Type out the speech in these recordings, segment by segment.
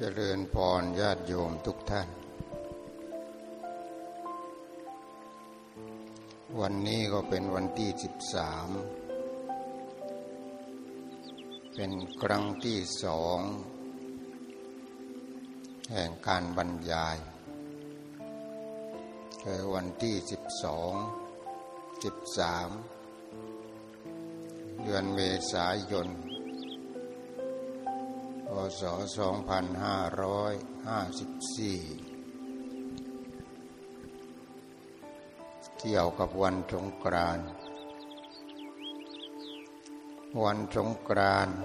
เจริญพรญาติโยมทุกท่าน วันนี้ก็เป็นวันที่สิบสามเป็นครั้งที่สองแห่งการบรรยายคือวันที่สิบสองสิบสามเดือนเมษายน ศ2554 เกี่ยวกับวันสงกรานต์วันสงกรานต์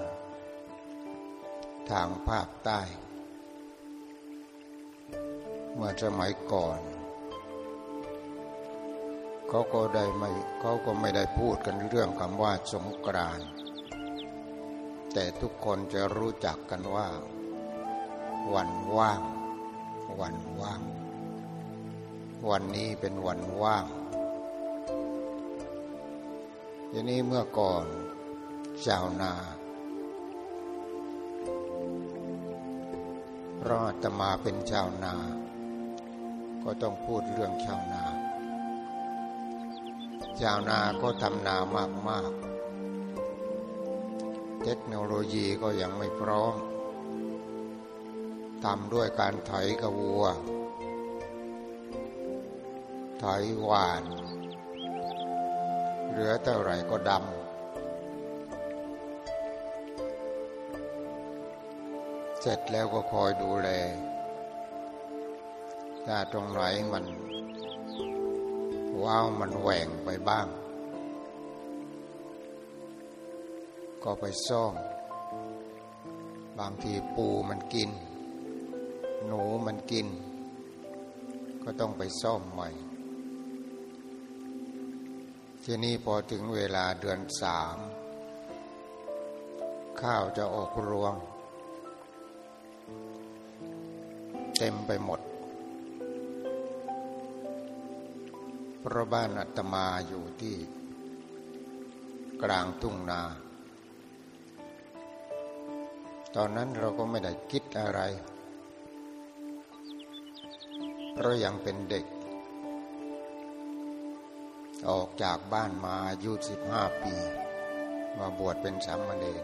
ทางภาคใต้ เมื่อสมัยก่อน เขาก็ได้ไม่เขาก็ไม่ได้พูดกันเรื่องคำว่าสงกรานต์ แต่ทุกคนจะรู้จักกันว่า วันว่าง วันว่าง วันนี้เป็นวันว่างทีนี้เมื่อก่อนชาวนาเพราะจะมาเป็นชาวนา ก็ต้องพูดเรื่องชาวนา ชาวนาก็ทำนามากๆ เทคโนโลยีก็ยังไม่พร้อมทำด้วยการไถกระวัว ไถหวาน เหลือเท่าไหร่ก็ดำ เสร็จแล้วก็คอยดูแล ถ้าตรงไหนมันว้าวมันแหว่งไปบ้าง ก็ไปซ่อม บางทีปูมันกิน หนูมันกิน ก็ต้องไปซ่อมใหม่ ที่นี้พอถึงเวลาเดือนสาม ข้าวจะออกรวง เต็มไปหมดเพราะบ้านอาตมาอยู่ที่กลางทุ่งนา ตอนนั้นเราก็ไม่ได้คิดอะไร เพราะยังเป็นเด็ก ออกจากบ้านมาอายุสิบห้าปี มาบวชเป็นสามเณร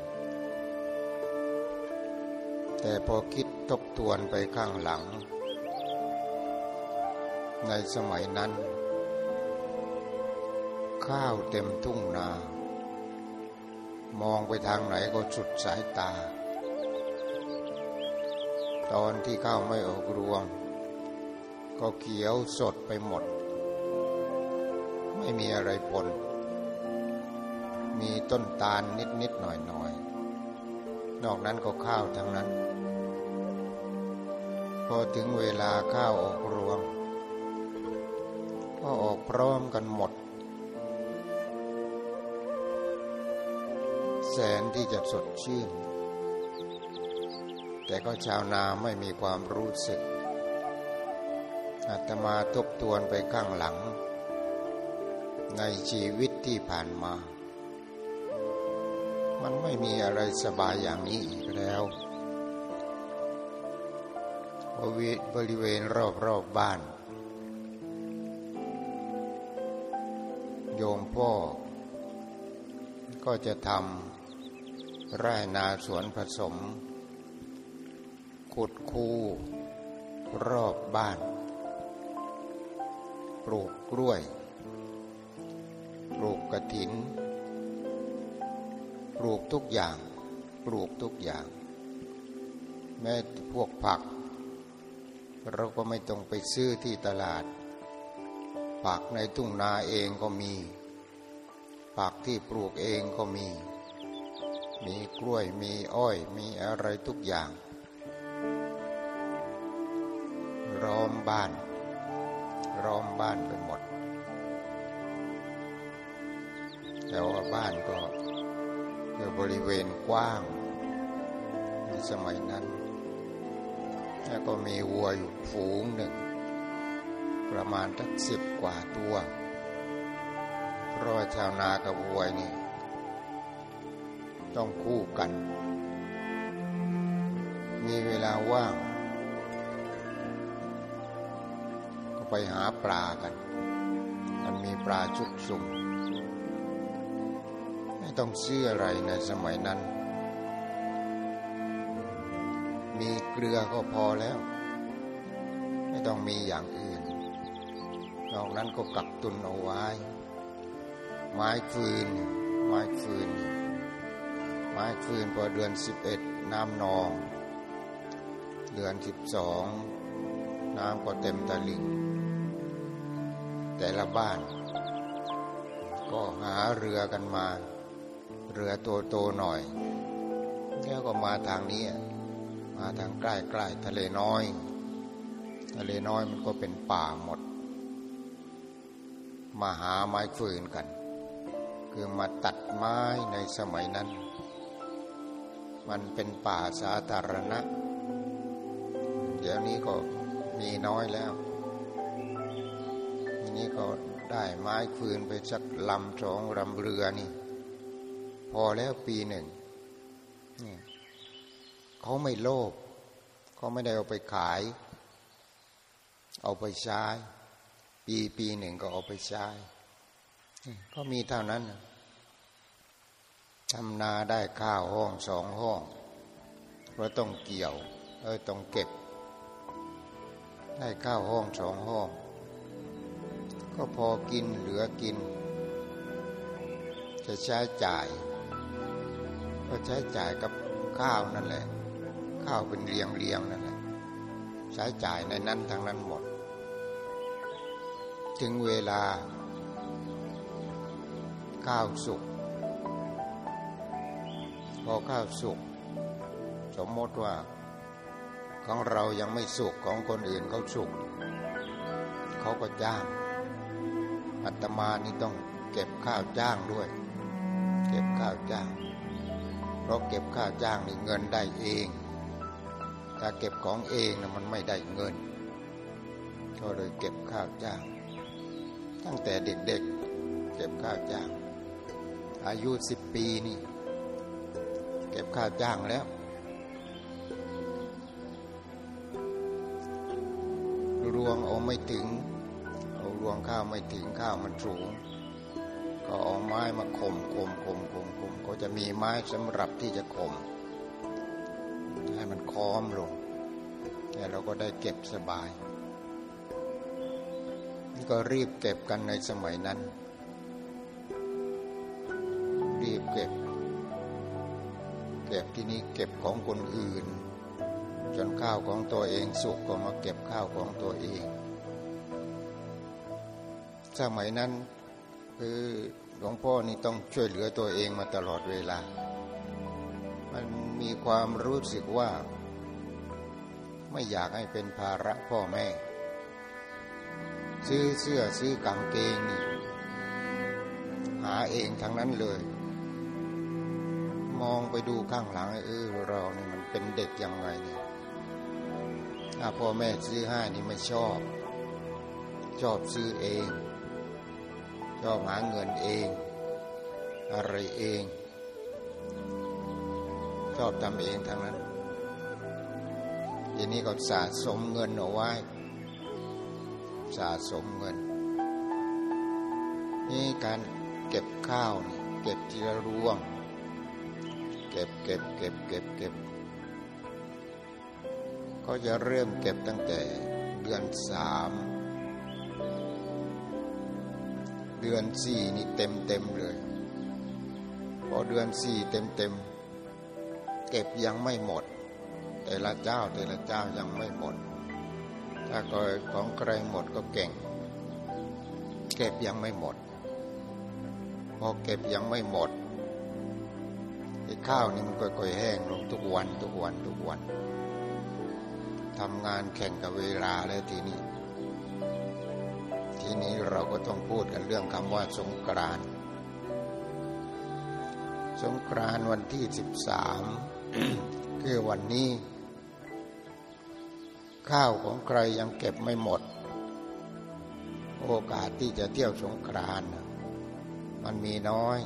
แต่พอคิดทบทวนไปข้างหลัง ในสมัยนั้น ข้าวเต็มทุ่งนา มองไปทางไหนก็สุดสายตา ตอนที่ข้าวไม่ออกรวง ก็เขียวสดไปหมด ไม่มีอะไรปน มีต้นตาลนิดนิดหน่อยหน่อยนอกนั้นก็ข้าวทั้งนั้น พอถึงเวลาข้าวออกรวง ก็ออกพร้อมกันหมด แสนที่จะสดชื่น แต่ก็ชาวนาไม่มีความรู้สึกอาตมาทบทวนไปข้างหลัง ในชีวิตที่ผ่านมา มันไม่มีอะไรสบายอย่างนี้อีกแล้วบริเวณรอบๆบบ้าน โยมพ่อ ก็จะทำไร่นาสวนผสม ขุดคูรอบบ้าน ปลูกกล้วย ปลูกกระถิน ปลูกทุกอย่าง ปลูกทุกอย่าง แม้พวกผัก เราก็ไม่ต้องไปซื้อที่ตลาด ผักในทุ่งนาเองก็มี ผักที่ปลูกเองก็มี มีกล้วยมีอ้อยมีอะไรทุกอย่าง บ้าน ร้อมบ้านไปหมด แต่ว่าบ้านก็คือบริเวณกว้าง ในสมัยนั้น แล้วก็มีวัวอยู่ฝูงหนึ่ง ประมาณทักสิบกว่าตัว เพราะว่าชาวนากับวัวนี่ต้องคู่กันมมีเวลาว่าง ไปหาปลากัน มันมีปลาชุกชุมไม่ต้องซื้ออะไรในสมัยนั้น มีเกลือก็พอแล้ว ไม่ต้องมีอย่างอื่นนอกนั้นก็กักตุนเอาไว้ ไม้ฟืน ไม้ฟืน ไม้ฟืนพอเดือนสิบเอ็ดน้ำนอง เดือนสิบสองน้ำก็เต็มตะลิ่ง แต่ละบ้าน ก็หาเรือกันมา เรือโตโตหน่อย แล้วก็มาทางนี้ มาทางใกล้ใกล้ทะเลน้อย ทะเลน้อยมันก็เป็นป่าหมด มาหาไม้ฟืนกัน คือมาตัดไม้ในสมัยนั้น มันเป็นป่าสาธารณะ เดี๋ยวนี้ก็มีน้อยแล้ว นี้ก็ได้ไม้ฟืนไปสักลำสองลำเรือนี่ พอแล้วปีหนึ่งนี่เขาไม่โลภเขาไม่ได้เอาไปขาย เอาไปใช้ ปีปีหนึ่งก็เอาไปใช้ก็มีเท่านั้นทำนาได้ข้าวห้องสองห้องเพราะต้องเกี่ยว เออต้องเก็บ ได้ข้าวห้องสองห้อง ก็พอกินเหลือกิน จะใช้จ่าย ก็ใช้จ่ายกับข้าวนั่นแหละ ข้าวเป็นเรียงเรียงนั่นแหละใช้จ่ายในนั้นทั้งนั้นหมด ถึงเวลา ข้าวสุกพอข้าวสุกสมมติว่า ของเรายังไม่สุกของคนอื่นเขาสุกเขาก็จ้าง อาตมานี่ต้องเก็บข้าวจ้างด้วย เก็บข้าวจ้าง เพราะเก็บข้าวจ้างนี่เงินได้เอง ถ้าเก็บของเองนะมันไม่ได้เงิน ก็เลยเก็บข้าวจ้าง ตั้งแต่เด็กๆ เก็บข้าวจ้าง อายุสิบปีนี่ เก็บข้าวจ้างแล้วรวงเอาไม่ถึง วงข้าวไม่ถึงข้าวมันสูง ก็เอาไม้มาข่มข่มข่มข่มข่มก็จะมีไม้สำหรับที่จะข่มให้มันค้อมลงแล้วเราก็ได้เก็บสบายนี่ก็รีบเก็บกันในสมัยนั้น รีบเก็บ เก็บที่นี้เก็บของคนอื่น จนข้าวของตัวเองสุกก็มาเก็บข้าวของตัวเอง สมัยนั้น คือหลวงพ่อนี่ต้องช่วยเหลือตัวเองมาตลอดเวลา มันมีความรู้สึกว่า ไม่อยากให้เป็นภาระพ่อแม่ ซื้อเสื้อซื้อกางเกงนี่หาเองทั้งนั้นเลย มองไปดูข้างหลังเออเรานี่มันเป็นเด็กยังไงเนี่ยถ้าพ่อแม่ซื้อให้นี่ไม่ชอบ ชอบซื้อเอง ชอบหาเงินเอง อะไรเอง ชอบทำเองทั้งนั้นทีนี้ก็สะสมเงินเอาไว้ สะสมเงิน นี่การเก็บข้าวนี่เก็บทีละรวง เก็บเก็บเก็บเก็บเก็บก็จะเริ่มเก็บตั้งแต่เดือนสาม เดือนสี่นี่เต็มเต็มเลย พอเดือนสี่เต็มเต็มเก็บยังไม่หมด แต่ละเจ้าแต่ละเจ้ายังไม่หมด ถ้าก็ของใครหมดก็เก่ง เก็บยังไม่หมด พอเก็บยังไม่หมดไอ้ข้าวนี่มันค่อยๆแห้งลงทุกวันทุกวันทุกวันทำงานแข่งกับเวลาแล้วทีนี้ ทีนี้เราก็ต้องพูดกันเรื่องคำว่าสงกรานต์สงกรานต์วันที่สิบสามคือวันนี้ ข้าวของใครยังเก็บไม่หมด โอกาสที่จะเที่ยวสงกรานต์มันมีน้อย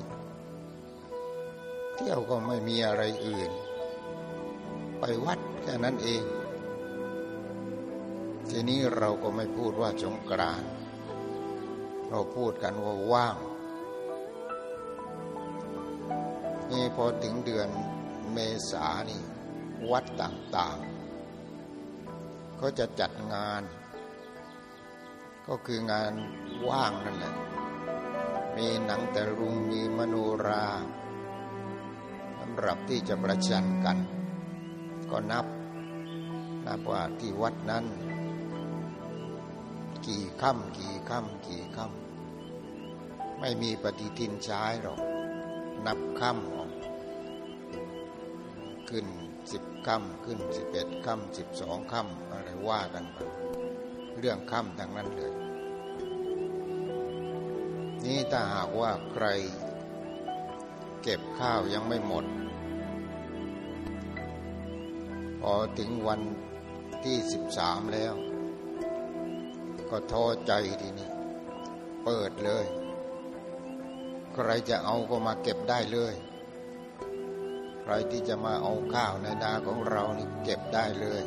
เที่ยวก็ไม่มีอะไรอื่น ไปวัดแค่นั้นเองทีนี้เราก็ไม่พูดว่าสงกรานต์ เราพูดกันว่าว่าง นี่พอถึงเดือนเมษานี่วัดต่างๆ ก็จะจัดงาน ก็คืองานว่างนั่นแหละมีหนังแต่รุงมีมโนราสำหรับที่จะประชันกัน ก็นับนับว่าที่วัดนั้น กี่ค่ำกี่ค่ำกี่ค่ำไม่มีปฏิทินใช้หรอก นับค่ำออกขึ้นสิบค่ำขึ้นสิบเอ็ดค่ำสิบสองค่ำอะไรว่ากันไปเรื่องค่ำทั้งนั้นเลย นี่ถ้าหากว่าใคร เก็บข้าวยังไม่หมด พอถึงวันที่สิบสามแล้ว ก็ท้อใจทีนี้เปิดเลย ใครจะเอาก็มาเก็บได้เลย ใครที่จะมาเอาข้าวในนาของเรานี่เก็บได้เลย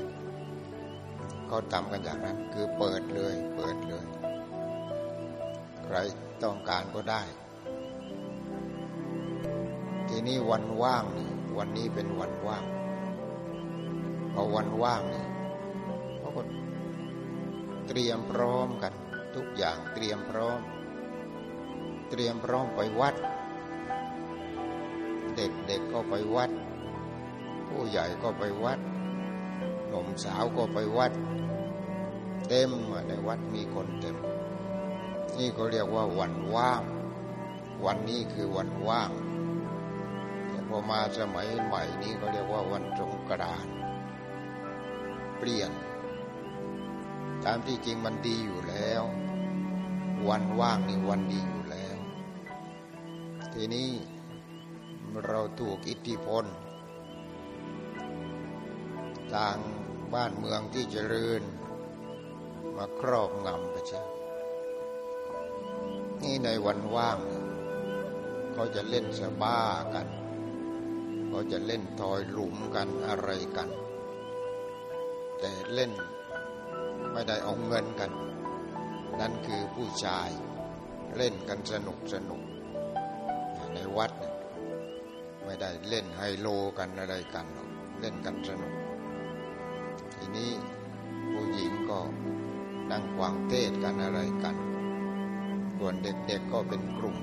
เขาทำกันอย่างนั้นคือเปิดเลย เปิดเลย ใครต้องการก็ได้ ทีนี้วันว่างนี่วันนี้เป็นวันว่างพอวันว่างนี่ เตรียมพร้อมกัน ทุกอย่างเตรียมพร้อม เตรียมพร้อมไปวัด เด็กๆก็ไปวัด ผู้ใหญ่ก็ไปวัดหนุ่มสาวก็ไปวัด เต็มในวัดมีคนเต็ม นี่เขาเรียกว่าวันว่าง วันนี้คือวันว่างแต่พอมาสมัยใหม่นี้เขาเรียกว่าวันสงกรานต์เปลี่ยน ตามที่จริงมันดีอยู่แล้ว วันว่างนี่วันดีอยู่แล้ว ทีนี้เราถูกอิทธิพลทางบ้านเมืองที่เจริญ มาครอบงำไปใช่นี่ในวันว่าง เขาจะเล่นสบ้ากันเขาจะเล่นทอยหลุมกันอะไรกัน แต่เล่น ไม่ได้เอาเงินกัน นั่นคือผู้ชายเล่นกันสนุกสนุก ในวัดไม่ได้เล่นไฮโลกันอะไรกันหรอกเล่นกันสนุก ทีนี้ผู้หญิงก็นั่งวางเทศกันอะไรกัน ส่วนเด็กๆก็เป็นกลุ่ม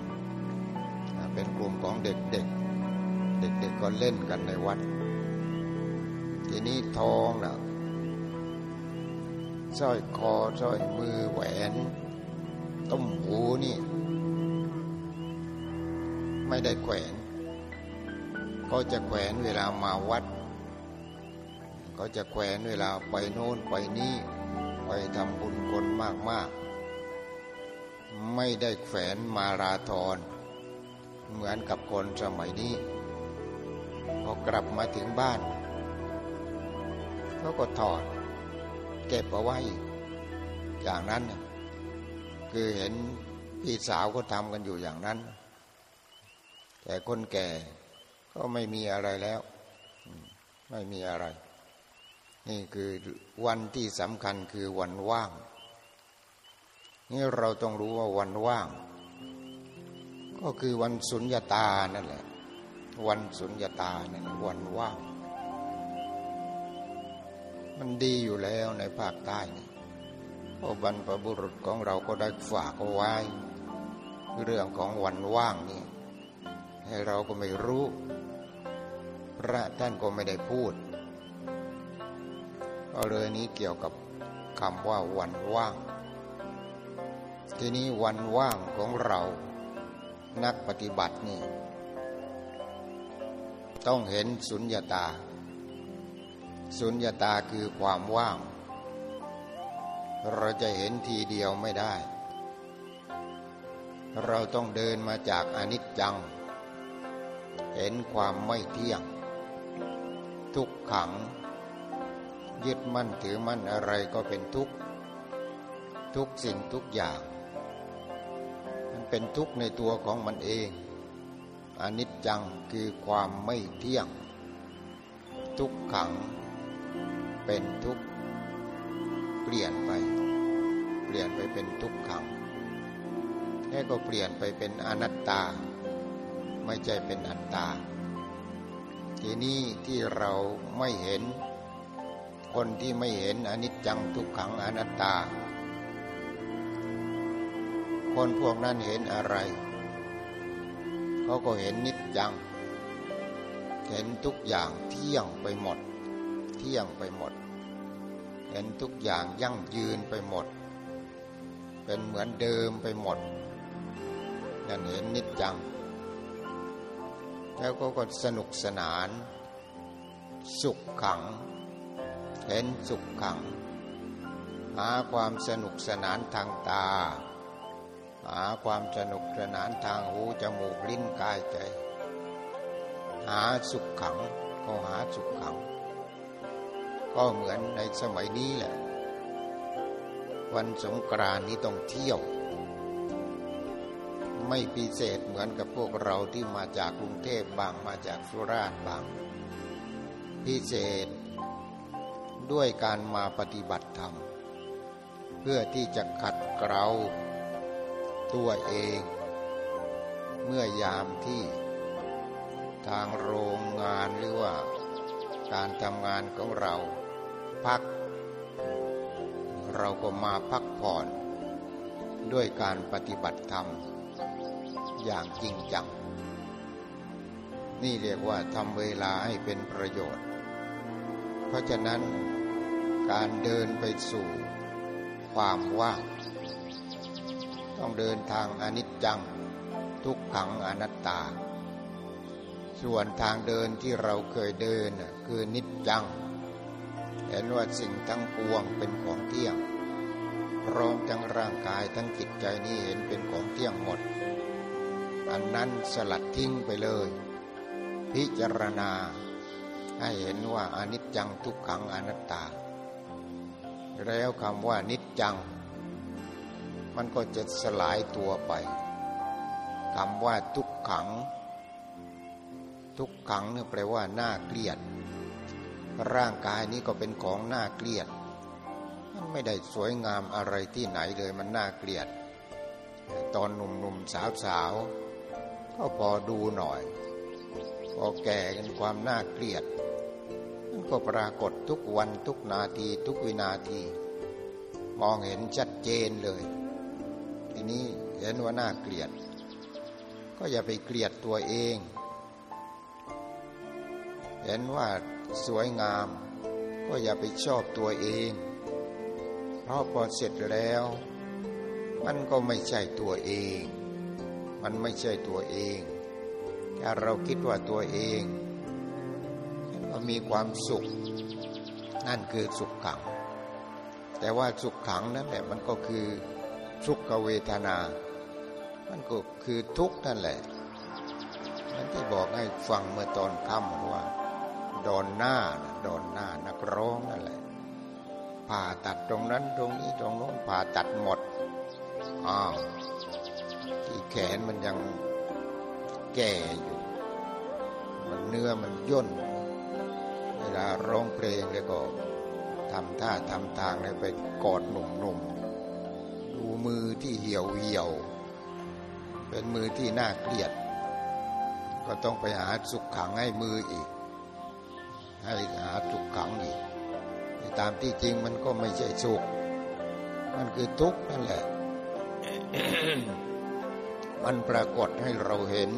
เป็นกลุ่มของเด็กๆ เด็กๆก็เล่นกันในวัด ทีนี้ทองนะ สร้อยคอสร้อยมือแหวน ต้มหูนี่ ไม่ได้แขวน ก็จะแขวนเวลามาวัด ก็จะแขวนเวลาไปโน่นไปนี่ ไปทำบุญคนมากๆ ไม่ได้แขวนมาราธอนเหมือนกับคนสมัยนี้พอกลับมาถึงบ้านเขาก็ถอด เก็บเอาไว้ อย่างนั้น คือเห็นพี่สาวก็ทำกันอยู่อย่างนั้น แต่คนแก่ก็ไม่มีอะไรแล้ว ไม่มีอะไร นี่คือวันที่สำคัญคือวันว่าง นี่เราต้องรู้ว่าวันว่าง ก็คือวันสุญญาตานั่นแหละ วันสุญญาตานั่นวันว่าง มันดีอยู่แล้วในภาคใต้นี่เพราะบรรพบุรุษของเราก็ได้ฝากเอาไว้ เรื่องของวันว่างนี่ให้เราก็ไม่รู้ พระท่านก็ไม่ได้พูดก็เลยนี้เกี่ยวกับคำว่าวันว่าง ทีนี้วันว่างของเรา นักปฏิบัตินี่ ต้องเห็นสุญญาตา สุญญาตาคือความว่าง เราจะเห็นทีเดียวไม่ได้ เราต้องเดินมาจากอนิจจัง เห็นความไม่เที่ยง ทุกขัง ยึดมั่นถือมั่นอะไรก็เป็นทุกข์ ทุกสิ่งทุกอย่าง มันเป็นทุกข์ในตัวของมันเอง อนิจจังคือความไม่เที่ยง ทุกขัง เป็นทุกข์เปลี่ยนไป เปลี่ยนไปเป็นทุกขังแล้วก็เปลี่ยนไปเป็นอนัตตา ไม่ใช่เป็นอัตตา ทีนี้ที่เราไม่เห็น คนที่ไม่เห็นอนิจจังทุกขังอนัตตา คนพวกนั้นเห็นอะไร เขาก็เห็นนิจจัง เห็นทุกอย่างเที่ยงไปหมด เที่ยงไปหมด เห็นทุกอย่างยั่งยืนไปหมด เป็นเหมือนเดิมไปหมดนั่นเห็นนิจจัง แล้วก็ก็สนุกสนาน สุขขัง เห็นสุขขัง หาความสนุกสนานทางตา หาความสนุกสนานทางหูจมูกลิ้นกายใจ หาสุขขังก็หาสุขขัง ก็เหมือนในสมัยนี้แหละ วันสงกรานนี้ต้องเที่ยว ไม่พิเศษเหมือนกับพวกเราที่มาจากกรุงเทพบางมาจากสุราษฎร์บาง พิเศษด้วยการมาปฏิบัติธรรม เพื่อที่จะขัดเกลาตัวเอง เมื่อยามที่ทางโรงงานหรือว่า การทำงานของเราพัก เราก็มาพักผ่อน ด้วยการปฏิบัติธรรม อย่างจริงจัง นี่เรียกว่าทำเวลาให้เป็นประโยชน์ เพราะฉะนั้นการเดินไปสู่ความว่าง ต้องเดินทางอนิจจัง ทุกขังอนัตตา ส่วนทางเดินที่เราเคยเดินคือนิจจังเห็นว่าสิ่งทั้งปวงเป็นของเที่ยง พร้อมทั้งร่างกายทั้งจิตใจนี้เห็นเป็นของเที่ยงหมด อันนั้นสลัดทิ้งไปเลย พิจารณาให้เห็นว่าอนิจจังทุกขังอนัตตา แล้วคำว่านิจจัง มันก็จะสลายตัวไปคำว่าทุกขัง ทุกขังเนี่ยแปลว่าน่าเกลียด ร่างกายนี้ก็เป็นของน่าเกลียด มันไม่ได้สวยงามอะไรที่ไหนเลยมันน่าเกลียด ตอนหนุ่มๆสาวๆก็พอดูหน่อย พอแก่กันความน่าเกลียดมันก็ปรากฏทุกวันทุกนาทีทุกวินาที มองเห็นชัดเจนเลย ทีนี้เห็นว่าน่าเกลียด ก็อย่าไปเกลียดตัวเอง เห็นว่าสวยงาม ก็อย่าไปชอบตัวเอง เพราะพอเสร็จแล้ว มันก็ไม่ใช่ตัวเอง มันไม่ใช่ตัวเอง ถ้าเราคิดว่าตัวเองมันมีความสุข นั่นคือสุขขัง แต่ว่าสุขขังนั่นแหละมันก็คือทุกขเวทนา มันก็คือทุกข์นั่นแหละนั่นที่บอกให้ฟังเมื่อตอนค่ำว่า ดอนหน้าดอนหน้านักร้องนั่นแหละผ่าตัดตรงนั้นตรงนี้ตรงโน้นผ่าตัดหมดอ้าวที่แขนมันยังแก่อยู่ มันเนื้อมันย่น เวลาร้องเพลงแล้วก็ทำท่าทำทางเลยไปกอดหนุ่มๆ ดูมือที่เหี่ยวเหี่ยว เป็นมือที่น่าเกลียด ก็ต้องไปหาสุขขังให้มืออีก ให้หาสุขขังอีกตามที่จริงมันก็ไม่ใช่สุข มันคือทุกข์นั่นแหละ มันปรากฏให้เราเห็น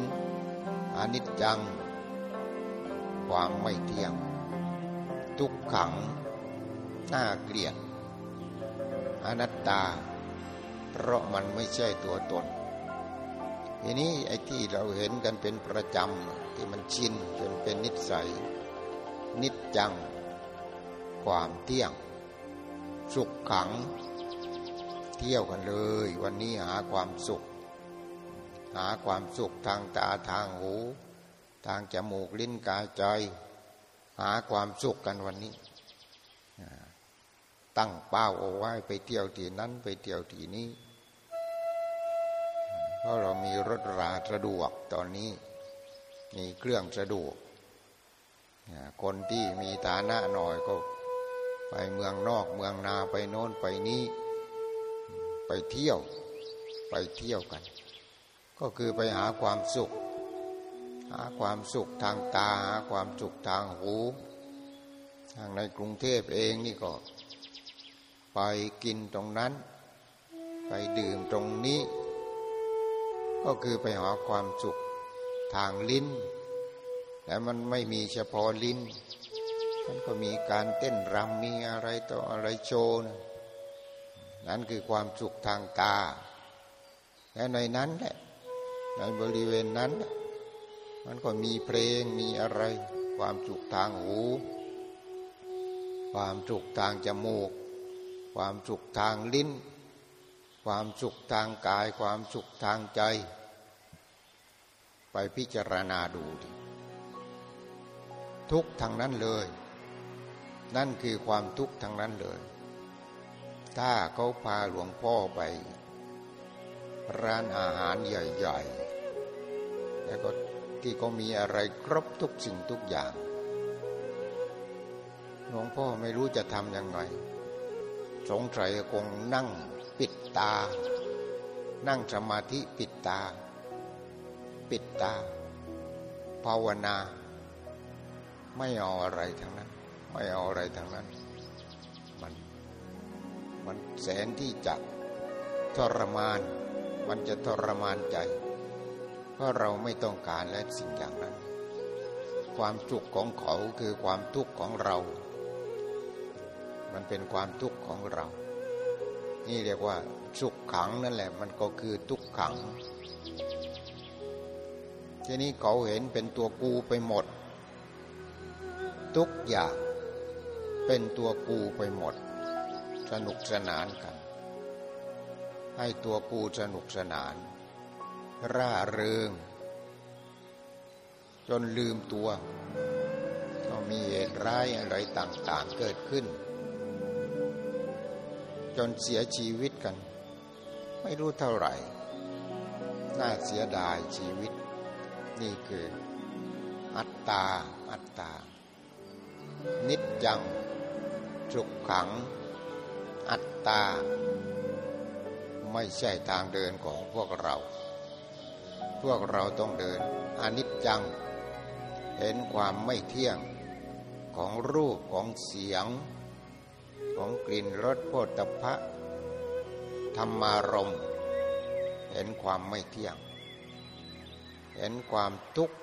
อนิจจัง ความไม่เที่ยง ทุกขัง น่าเกลียด อนัตตา เพราะมันไม่ใช่ตัวตน ทีนี้ไอ้ที่เราเห็นกันเป็นประจำที่มันชินจนเป็นนิสัย นิจจัง ความเที่ยง สุขขัง เที่ยวกันเลย วันนี้หาความสุข หาความสุขทางตาทางหู ทางจมูกลิ้นกายใจ หาความสุขกันวันนี้ตั้งเป้าเอาไว้ไปเที่ยวที่นั้นไปเที่ยวที่นี้ เพราะเรามีรถราสะดวกตอนนี้ มีเครื่องสะดวก คนที่มีฐานะหน่อยก็ไปเมืองนอกเมืองนาไปโน้นไปนี้ ไปเที่ยวไปเที่ยวกัน ก็คือไปหาความสุข หาความสุขทางตาหาความสุขทางหูทางในกรุงเทพเองนี่ก็ ไปกินตรงนั้น ไปดื่มตรงนี้ ก็คือไปหาความสุขทางลิ้น แต่มันไม่มีเฉพาะลิ้น มันก็มีการเต้นรำมีอะไรต่ออะไรโชว์นะนั่นคือความสุขทางตา และในนั้นแหละในบริเวณนั้น มันก็มีเพลงมีอะไร ความสุขทางหู ความสุขทางจมูก ความสุขทางลิ้น ความสุขทางกาย ความสุขทางใจ ไปพิจารณาดูดิ ทุกทางนั้นเลย นั่นคือความทุกข์ทางนั้นเลย ถ้าเขาพาหลวงพ่อไป ร้านอาหารใหญ่ๆ แล้วก็ที่เขามีอะไรครบทุกสิ่งทุกอย่าง หลวงพ่อไม่รู้จะทำยังไง สงสัยคงนั่งปิดตา นั่งสมาธิปิดตา ปิดตา ภาวนา ไม่เอาอะไรทั้งนั้น ไม่เอาอะไรทั้งนั้น มันมันแสนที่จะทรมาน มันจะทรมานใจ เพราะเราไม่ต้องการและสิ่งอย่างนั้น ความทุกข์ของเขาคือความทุกข์ของเรา มันเป็นความทุกข์ของเรา นี่เรียกว่าสุขขังนั่นแหละ มันก็คือทุกขัง ทีนี้เขาเห็นเป็นตัวกูไปหมด ทุกอย่างเป็นตัวกูไปหมด สนุกสนานกัน ให้ตัวกูสนุกสนาน ร่าเริง จนลืมตัว ก็มีเหตุร้ายอะไรต่างๆเกิดขึ้น จนเสียชีวิตกัน ไม่รู้เท่าไหร่ น่าเสียดายชีวิต นี่คืออัตตาอัตตา นิจจัง สุขขัง อัตตา ไม่ใช่ทางเดินของพวกเรา พวกเราต้องเดินอนิจจัง เห็นความไม่เที่ยงของรูปของเสียง ของกลิ่นรสโผฏฐะธรรมารมเห็นความไม่เที่ยง เห็นความทุกข์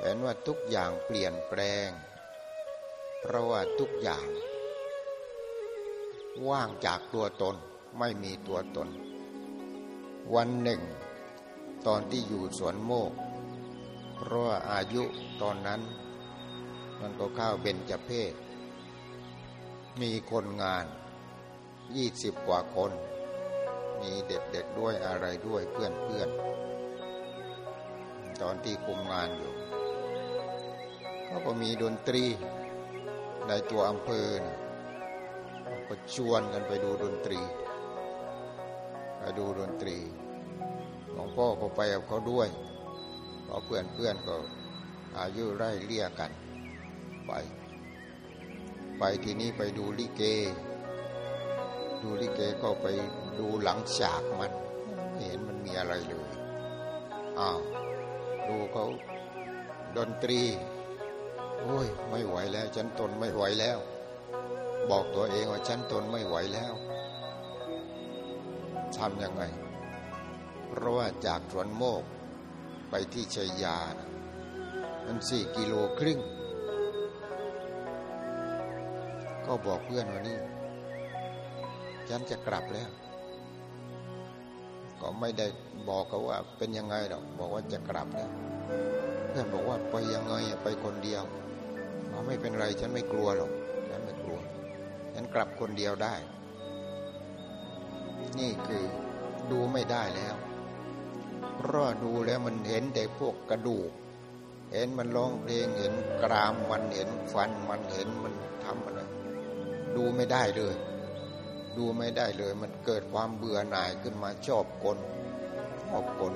เห็นว่าทุกอย่างเปลี่ยนแปลง เพราะว่าทุกอย่าง ว่างจากตัวตนไม่มีตัวตน วันหนึ่ง ตอนที่อยู่สวนโมก เพราะว่าอายุตอนนั้น มันก็เข้าเบญจเพศ มีคนงานยี่สิบกว่าคน มีเด็กๆด้วยอะไรด้วยเพื่อนๆ ตอนที่คุมงานอยู่เขาก็มีดนตรี ในตัวอำเภอก็ชวนกันไปดูดนตรี ไปดูดนตรีหลวงพ่อก็ไปกับเขาด้วยเพราะเพื่อนเพื่อนก็อายุไร่เลี่ยกัน ไป ไปทีนี้ไปดูลิเก ดูลิเกก็ไปดูหลังฉากมันไม่เห็นมันมีอะไรเลยอ้าวดูเขาดนตรี โอ้ย ไม่ไหวแล้ว ฉันทนไม่ไหวแล้ว บอกตัวเองว่าฉันทนไม่ไหวแล้วทำยังไง เพราะว่าจากสวนโมกไปที่ชัยยานะมันสี่กิโลครึ่ง ก็บอกเพื่อนว่านี่ฉันจะกลับแล้ว ก็ไม่ได้บอกเขาว่าเป็นยังไงหรอก บอกว่าจะกลับแล้ว เพื่อนบอกว่าไปยังไงไปคนเดียว ไม่เป็นไร ฉันไม่กลัวหรอก ฉันไม่กลัว ฉันกลับคนเดียวได้ นี่คือดูไม่ได้แล้ว เพราะดูแล้วมันเห็นแต่พวกกระดูก เห็นมันร้องเพลงเห็นกรามมันเห็นฟันมันเห็นมันทำอะไรดูไม่ได้เลย ดูไม่ได้เลย มันเกิดความเบื่อหน่ายขึ้นมาชอบกลชอบกล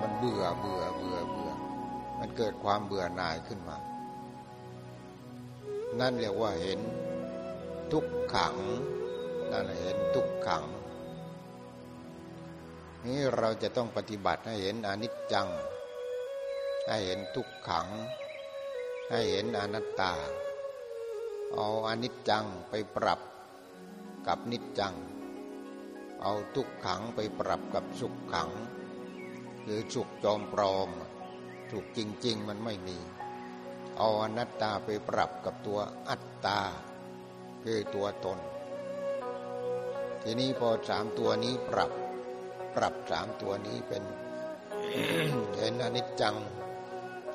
มันเบื่อเบื่อเบื่อเบื่อ มันเกิดความเบื่อหน่ายขึ้นมา นั่นเรียกว่าเห็นทุกขัง นั่นเห็นทุกขัง นี่เราจะต้องปฏิบัติให้เห็นอนิจจัง ให้เห็นทุกขัง ให้เห็นอนัตตา เอาอนิจจังไปปรับกับนิจจัง เอาทุกขังไปปรับกับสุขขังหรือสุขจอมปลอมสุขจริง ๆ มันไม่มี เอาอนัตตาไปปรับกับตัวอัตตา คือตัวตน ทีนี้พอสามตัวนี้ปรับ ปรับสามตัวนี้เป็นเห็นอนิจจัง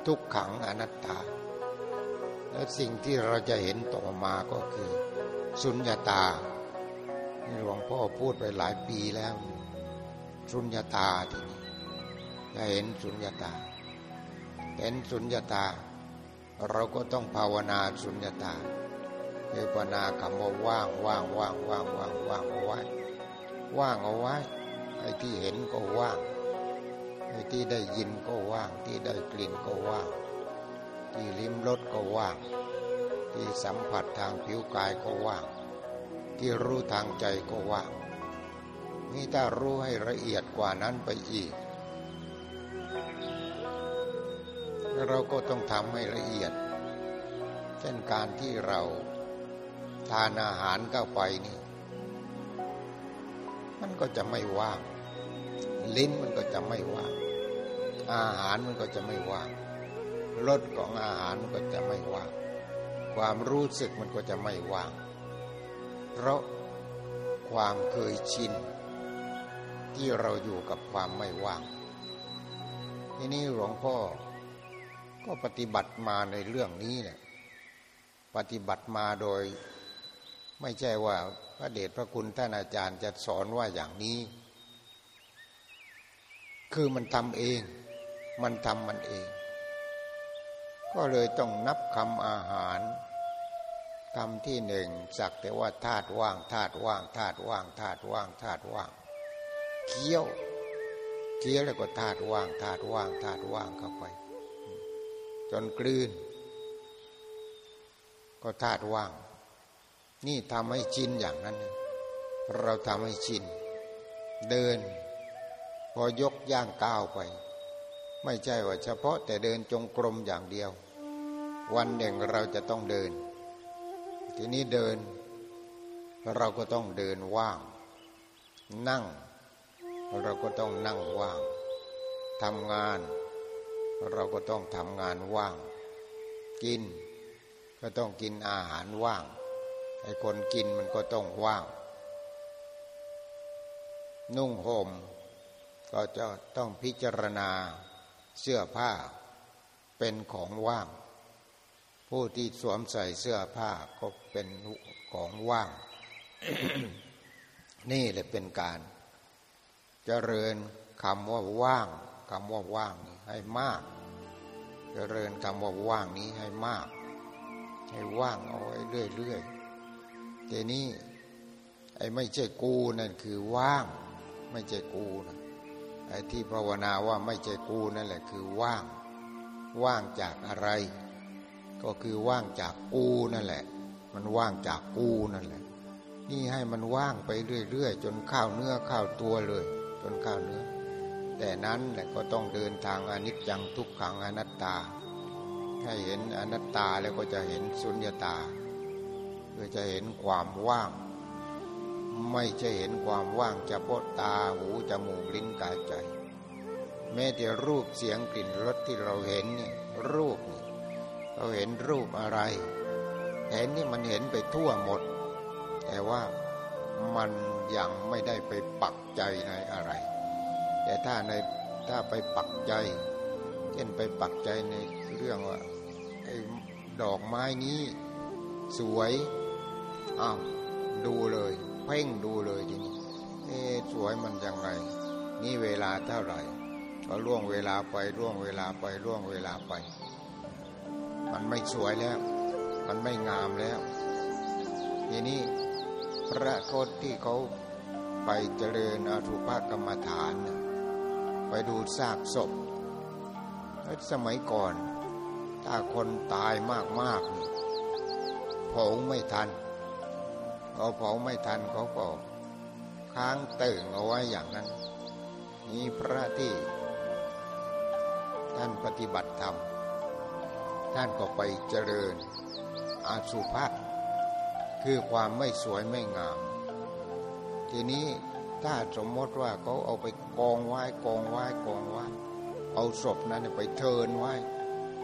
ทุกขังอนัตตา และสิ่งที่เราจะเห็นต่อมาก็คือ สุญญาตาหลวงพ่อพูดไปหลายปีแล้ว สุญญาตาทีนี้จะเห็นสุญญาตา เห็นสุญญาตา เราก็ต้องภาวนาสุญญาตาคือภาวนาคำว่าว่างว่างว่างว่างว่างว่างเอาไว้ ว่างเอาไว้ไอ้ที่เห็นก็ว่างไอ้ที่ได้ยินก็ว่าง ที่ได้กลิ่นก็ว่าง ที่ลิ้มรสก็ว่าง ที่สัมผัสทางผิวกายก็ว่าง ที่รู้ทางใจก็ว่างนี่ถ้ารู้ให้ละเอียดกว่านั้นไปอีก เราก็ต้องทำให้ละเอียด เช่นการที่เราทานอาหารเข้าไปนี่ มันก็จะไม่ว่าง ลิ้นมันก็จะไม่ว่าง อาหารมันก็จะไม่ว่างรสของอาหารมันก็จะไม่ว่าง ความรู้สึกมันก็จะไม่ว่าง เพราะความเคยชิน ที่เราอยู่กับความไม่ว่าง ทีนี้หลวงพ่อ ก็ปฏิบัติมาในเรื่องนี้เนี่ยปฏิบัติมาโดย ไม่ใช่ว่าพระเดชพระคุณท่านอาจารย์จะสอนว่าอย่างนี้ คือมันทำเอง มันทำมันเอง ก็เลยต้องนับคำอาหารคำที่หนึ่งสักแต่ว่าธาตุว่างธาตุว่างธาตุว่างธาตุว่างธาตุว่างเคี้ยวเคี้ยวแล้วก็ธาตุว่างธาตุว่างธาตุว่างเข้าไป จนกลืน ก็ธาตุว่าง นี่ทำให้ชินอย่างนั้น เราทำให้ชิน เดิน พอยกย่างก้าวไป ไม่ใช่ว่าเฉพาะแต่เดินจงกรมอย่างเดียว วันหนึ่งเราจะต้องเดิน ทีนี้เดิน เราก็ต้องเดินว่าง นั่ง เราก็ต้องนั่งว่างทำงาน เราก็ต้องทำงานว่าง กิน ก็ต้องกินอาหารว่างไอ้คนกินมันก็ต้องว่าง นุ่งห่มก็จะต้องพิจารณาเสื้อผ้าเป็นของว่าง ผู้ที่สวมใส่เสื้อผ้าก็เป็นของว่าง นี่แหละเป็นการเจริญคำว่าว่างคำว่าว่างให้มาก เจริญคำว่าว่างนี้ให้มาก ให้ว่างเอาไว้เรื่อยๆทีนี้ไอ้ไม่ใช่กูนั่นคือว่าง ไม่ใช่กูนะไอ้ที่ภาวนาว่าไม่ใช่กูนั่นแหละคือว่าง ว่างจากอะไร ก็คือว่างจากกูนั่นแหละ มันว่างจากกูนั่นแหละ นี่ให้มันว่างไปเรื่อยๆจนข้าวเนื้อข้าวตัวเลย จนข้าวเนื้อ แต่นั้นแหละก็ต้องเดินทางอนิจจังทุกขังอนัตตา ให้เห็นอนัตตาแล้วก็จะเห็นสุญญตาก็จะเห็นความว่าง ไม่จะเห็นความว่างจะพาะตาหูจมูกลิ้นกายใจ แม้แต่รูปเสียงกลิ่นรสที่เราเห็นเนี่ยรูปนี่เราเห็นรูปอะไร เห็นนี่มันเห็นไปทั่วหมด แต่ว่ามันยังไม่ได้ไปปักใจในอะไร แต่ถ้าในถ้าไปปักใจ เช่นไปปักใจในเรื่องว่าไอ้ดอกไม้นี้สวยอ้าวดูเลย เพ่งดูเลยทีนี้เอ๊สวยมันยังไง นี่เวลาเท่าไหร่ก็ล่วงเวลาไปล่วงเวลาไปล่วงเวลาไป มันไม่สวยแล้ว มันไม่งามแล้วทีนี้พระโคตที่เขาไปเจริญอรุปกรรมฐาน ไปดูซากศพสมัยก่อน ถ้าคนตายมากๆนี่ผงไม่ทันเอาเผาไม่ทันเขาก็ค้างเติ่งเอาไว้อย่างนั้น นี่พระที่ท่านปฏิบัติธรรม ท่านก็ไปเจริญอาสุภะคือความไม่สวยไม่งาม ทีนี้ ถ้าสมมติว่าเขาเอาไปกองไว้กองไว้กองไว้ เอาศพนั้นไปเทินไว้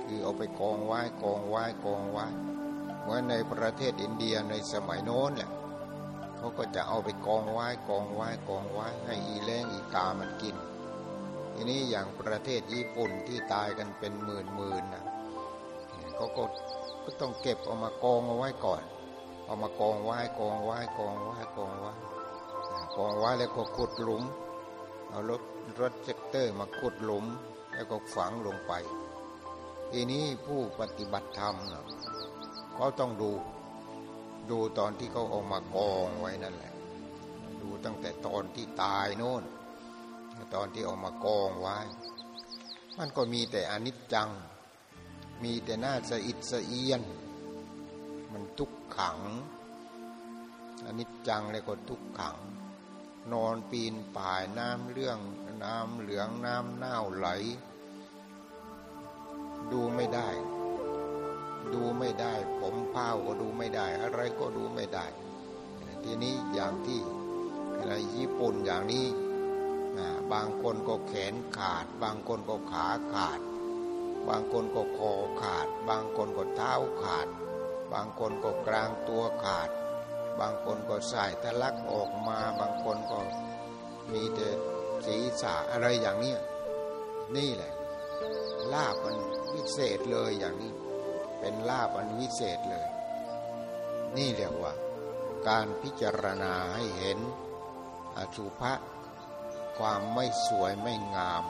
คือเอาไปกองไว้กองไว้กองไว้เหมือนในประเทศอินเดียในสมัยโน้นเนี่ยเขาก็จะเอาไปกองไว้กองไว้กองไว้ ให้อีแรงอีกามันกิน ทีนี้อย่างประเทศญี่ปุ่นที่ตายกันเป็นหมื่นหมื่นนะเขาก็ก็ต้องเก็บเอามากองเอาไว้ก่อน เอามากองไว้กองไว้กองไว้กองไว้ กองไว้แล้วก็ขุดหลุม เอารถรถเจ็กเตอร์มาขุดหลุม แล้วก็ฝังลงไป ทีนี้ผู้ปฏิบัติธรรมนะก็ต้องดู ดูตอนที่เขาเอามากองไว้นั่นแหละ ดูตั้งแต่ตอนที่ตายโน่น ตอนที่เอามากองไว้ มันก็มีแต่อนิจจัง มีแต่หน้าสะอิดสะเอียน มันทุกขังอนิจจังเลยก็ทุกขัง นอนปีนป่ายน้ำเรื่องน้ำเหลืองน้ำเน่าไหล ดูไม่ได้ ดูไม่ได้ ผมเผ้าก็ดูไม่ได้ อะไรก็ดูไม่ได้ ทีนี้อย่างที่ในญี่ปุ่นอย่างนี้บางคนก็แขนขาด บางคนก็ขาขาด บางคนก็คอขาด บางคนก็เท้าขาด บางคนก็กลางตัวขาด บางคนก็ใส่ทะลักออกมา บางคนก็มีแต่ศีรษะอะไรอย่างนี้นี่แหละ ลาบมันวิเศษเลยอย่างนี้ เป็นลาบอันวิเศษเลย นี่เรียกว่า การพิจารณาให้เห็นอสุภะความไม่สวยไม่งาม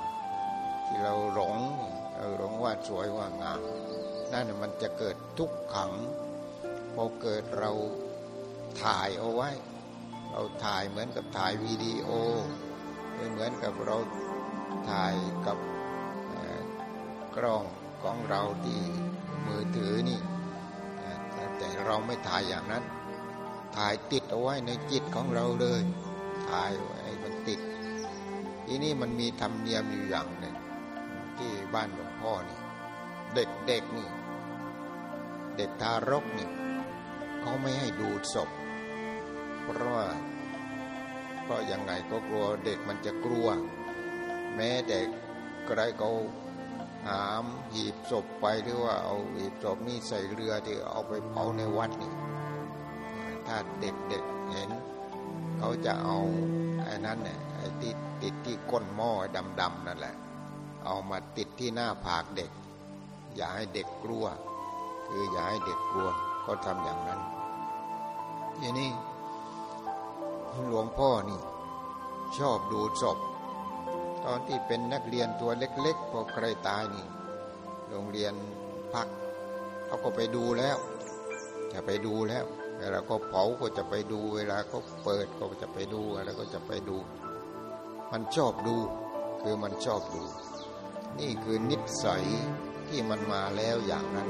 ที่เราหลงเราหลงว่าสวยว่างามนั่นมันจะเกิดทุกขังพอเกิดเรา ถ่ายเอาไว้ เราถ่ายเหมือนกับถ่ายวิดีโอเหมือนกับเราถ่ายกับกล้องของเราที่มือถือนี่แต่เราไม่ถ่ายอย่างนั้น ถ่ายติดเอาไว้ในจิตของเราเลย ถ่ายไว้มันติด ทีนี้มันมีธรรมเนียมอยู่อย่างหนึ่งที่บ้านหลวงพ่อนี่ เด็กๆนี่ เด็กทารกนี่เขาไม่ให้ดูศพ เพราะว่าเพราะยังไงก็กลัวเด็กมันจะกลัว แม้เด็กก็ได้เขาหามหีบศพไปหรือว่าเอาหีบศพนี่ใส่เรือที่เอาไปเผาในวัดนี่ถ้าเด็กๆเเห็น เขาจะเอาไอ้นั้นเนี่ยไอ้ที่ติดที่ก้นหม้อดำๆนั่นแหละ เอามาติดที่หน้าผากเด็ก อย่าให้เด็กกลัว คืออย่าให้เด็กกลัวก็ทำอย่างนั้นทีนี้ หลวงพ่อนี่ ชอบดูศพ ตอนที่เป็นนักเรียนตัวเล็กๆพอใครตายนี่ โรงเรียนพักเขาก็ไปดูแล้ว จะไปดูแล้วเวลาเขาเผาก็จะไปดู เวลาเขาเปิดก็จะไปดูอะไรก็จะไปดู มันชอบดู คือมันชอบดู นี่คือนิสัยที่มันมาแล้วอย่างนั้น